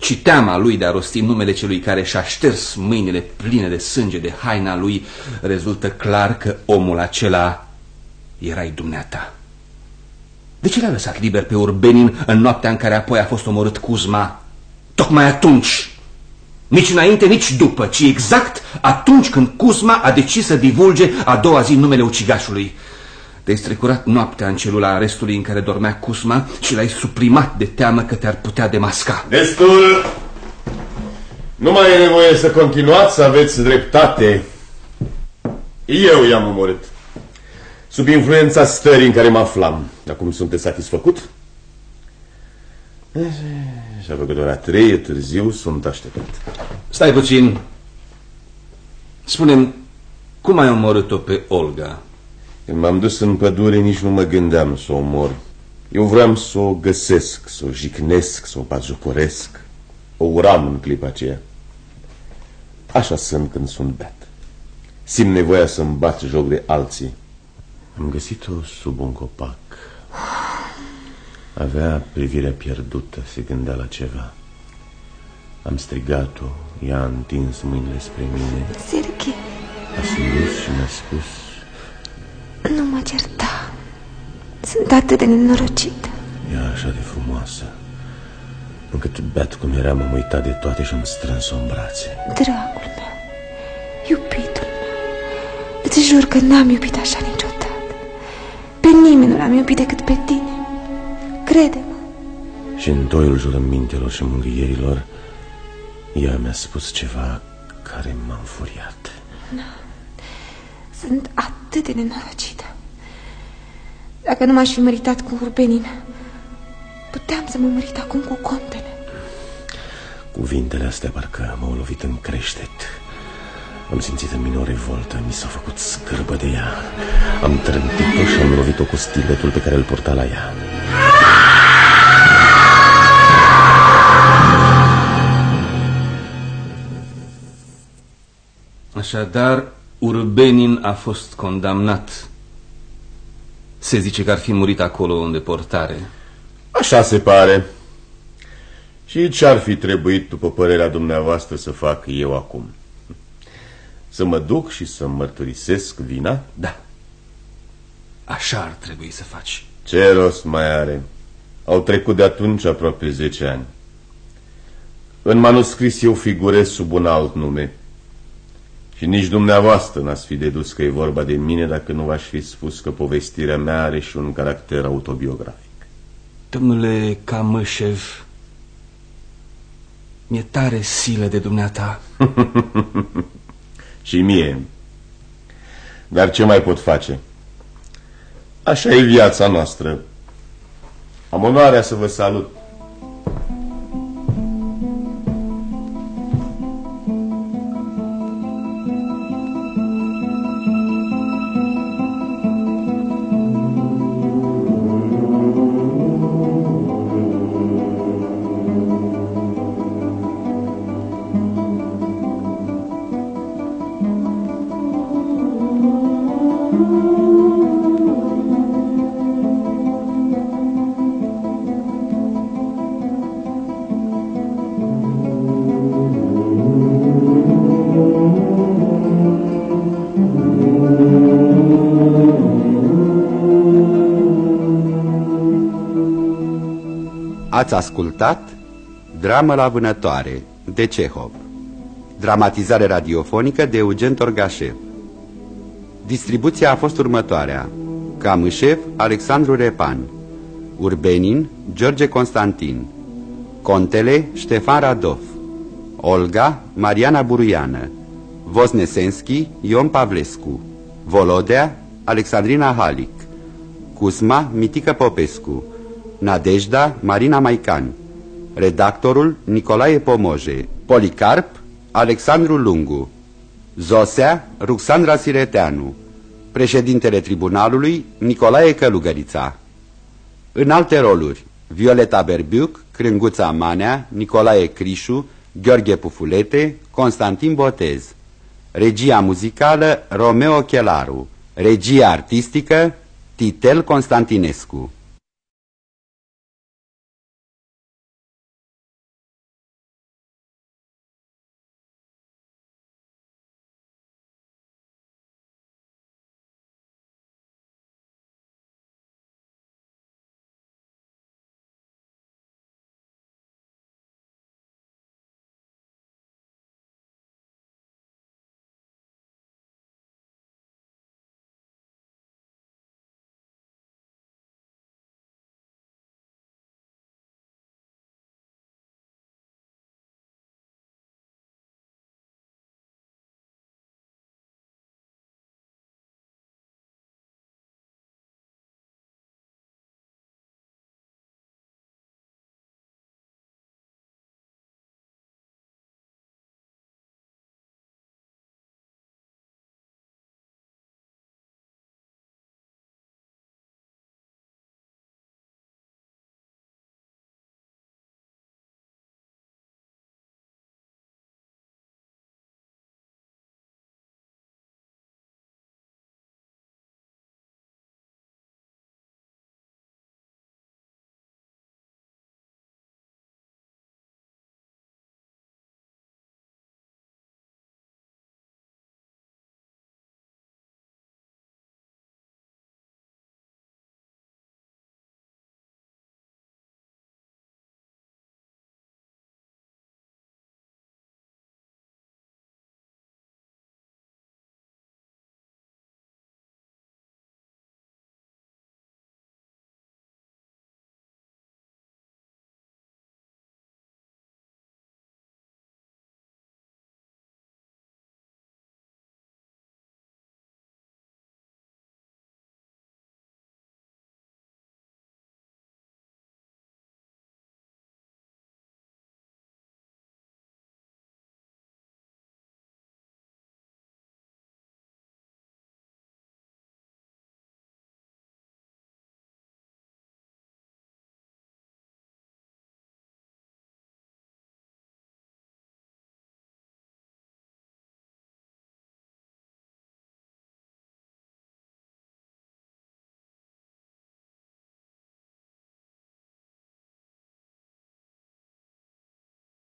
și teama lui de a rosti numele celui care și-a șters mâinile pline de sânge de haina lui, rezultă clar că omul acela erai dumneata. De ce l-a lăsat liber pe Urbenin în noaptea în care apoi a fost omorât Cuzma? Tocmai atunci, nici înainte, nici după, ci exact atunci când Cuzma a decis să divulge a doua zi numele ucigașului. Te-ai strecurat noaptea în celula arestului în care dormea Cusma și l-ai suprimat de teamă că te-ar putea demasca. Destul! Nu mai e nevoie să continuați să aveți dreptate. Eu i-am omorât. Sub influența stării în care mă aflam. Acum sunteți satisfăcut? Și-a făcut ora trei, târziu, sunt așteptat. Stai puțin. spune cum ai omorât-o pe Olga? Când m-am dus în pădure, nici nu mă gândeam să o omor. Eu vreau să o găsesc, să o jicnesc, să o batjocoresc. O uram în clipa aceea. Așa sunt când sunt beat. Simt nevoia să-mi bat joc de alții. Am găsit-o sub un copac. Avea privirea pierdută, se gândea la ceva. Am strigat-o, ea a întins mâinile spre mine. Sergei. A surâs și mi-a spus... Nu mă certa. Sunt atât de nenorocit. Ea așa de frumoasă Încât beat cum eram am uitat de toate și am strâns-o în brațe Dragul meu, iubitul meu, îți jur că n-am iubit așa niciodată. Pe nimeni nu l-am iubit decât pe tine. Crede-mă. Și în toiul jurămintelor și mângâierilor Ea mi-a spus ceva care m-a înfuriat Nu. Sunt atât de nenorocită. Dacă nu m-aș fi măritat cu Urbenin, puteam să mă mărit acum cu contele. Cuvintele astea parcă m-au lovit în creștet Am simțit în mine o revoltă Mi s-a făcut scârbă de ea Am trântit-o și am lovit-o cu stiletul pe care îl porta la ea Așadar, Urbenin a fost condamnat. Se zice că ar fi murit acolo în deportare. Așa se pare Și ce-ar fi trebuit, după părerea dumneavoastră, să fac eu acum? Să mă duc și să mărturisesc vina? Da. Așa ar trebui să faci. Ce rost mai are? Au trecut de atunci aproape 10 ani. În manuscris eu figurez sub un alt nume. Și nici dumneavoastră n-ați fi dedus că e vorba de mine Dacă nu v-aș fi spus că povestirea mea are și un caracter autobiografic. Domnule Camășev Mi-e tare silă de dumneata (laughs) Și mie. Dar ce mai pot face? Așa e viața noastră. Am onoarea să vă salut Ați ascultat Dramă la vânătoare de Cehov. Dramatizare radiofonică de Eugen Torgașev. Distribuția a fost următoarea. Camâșev Alexandru Repan. Urbenin George Constantin. Contele Ștefan Radov Olga Mariana Buruiană. Vosnesenski Ion Pavlescu. Volodea Alexandrina Halic. Cusma Mitică Popescu Nadejda Marina Maican Redactorul Nicolae Pomoje. Policarp Alexandru Lungu. Zosea Ruxandra Sireteanu. Președintele tribunalului Nicolae Călugărița. În alte roluri Violeta Berbiuc, Crânguța Manea, Nicolae Crișu, Gheorghe Pufulete, Constantin Botez. Regia muzicală Romeo Chelaru. Regia artistică Titel Constantinescu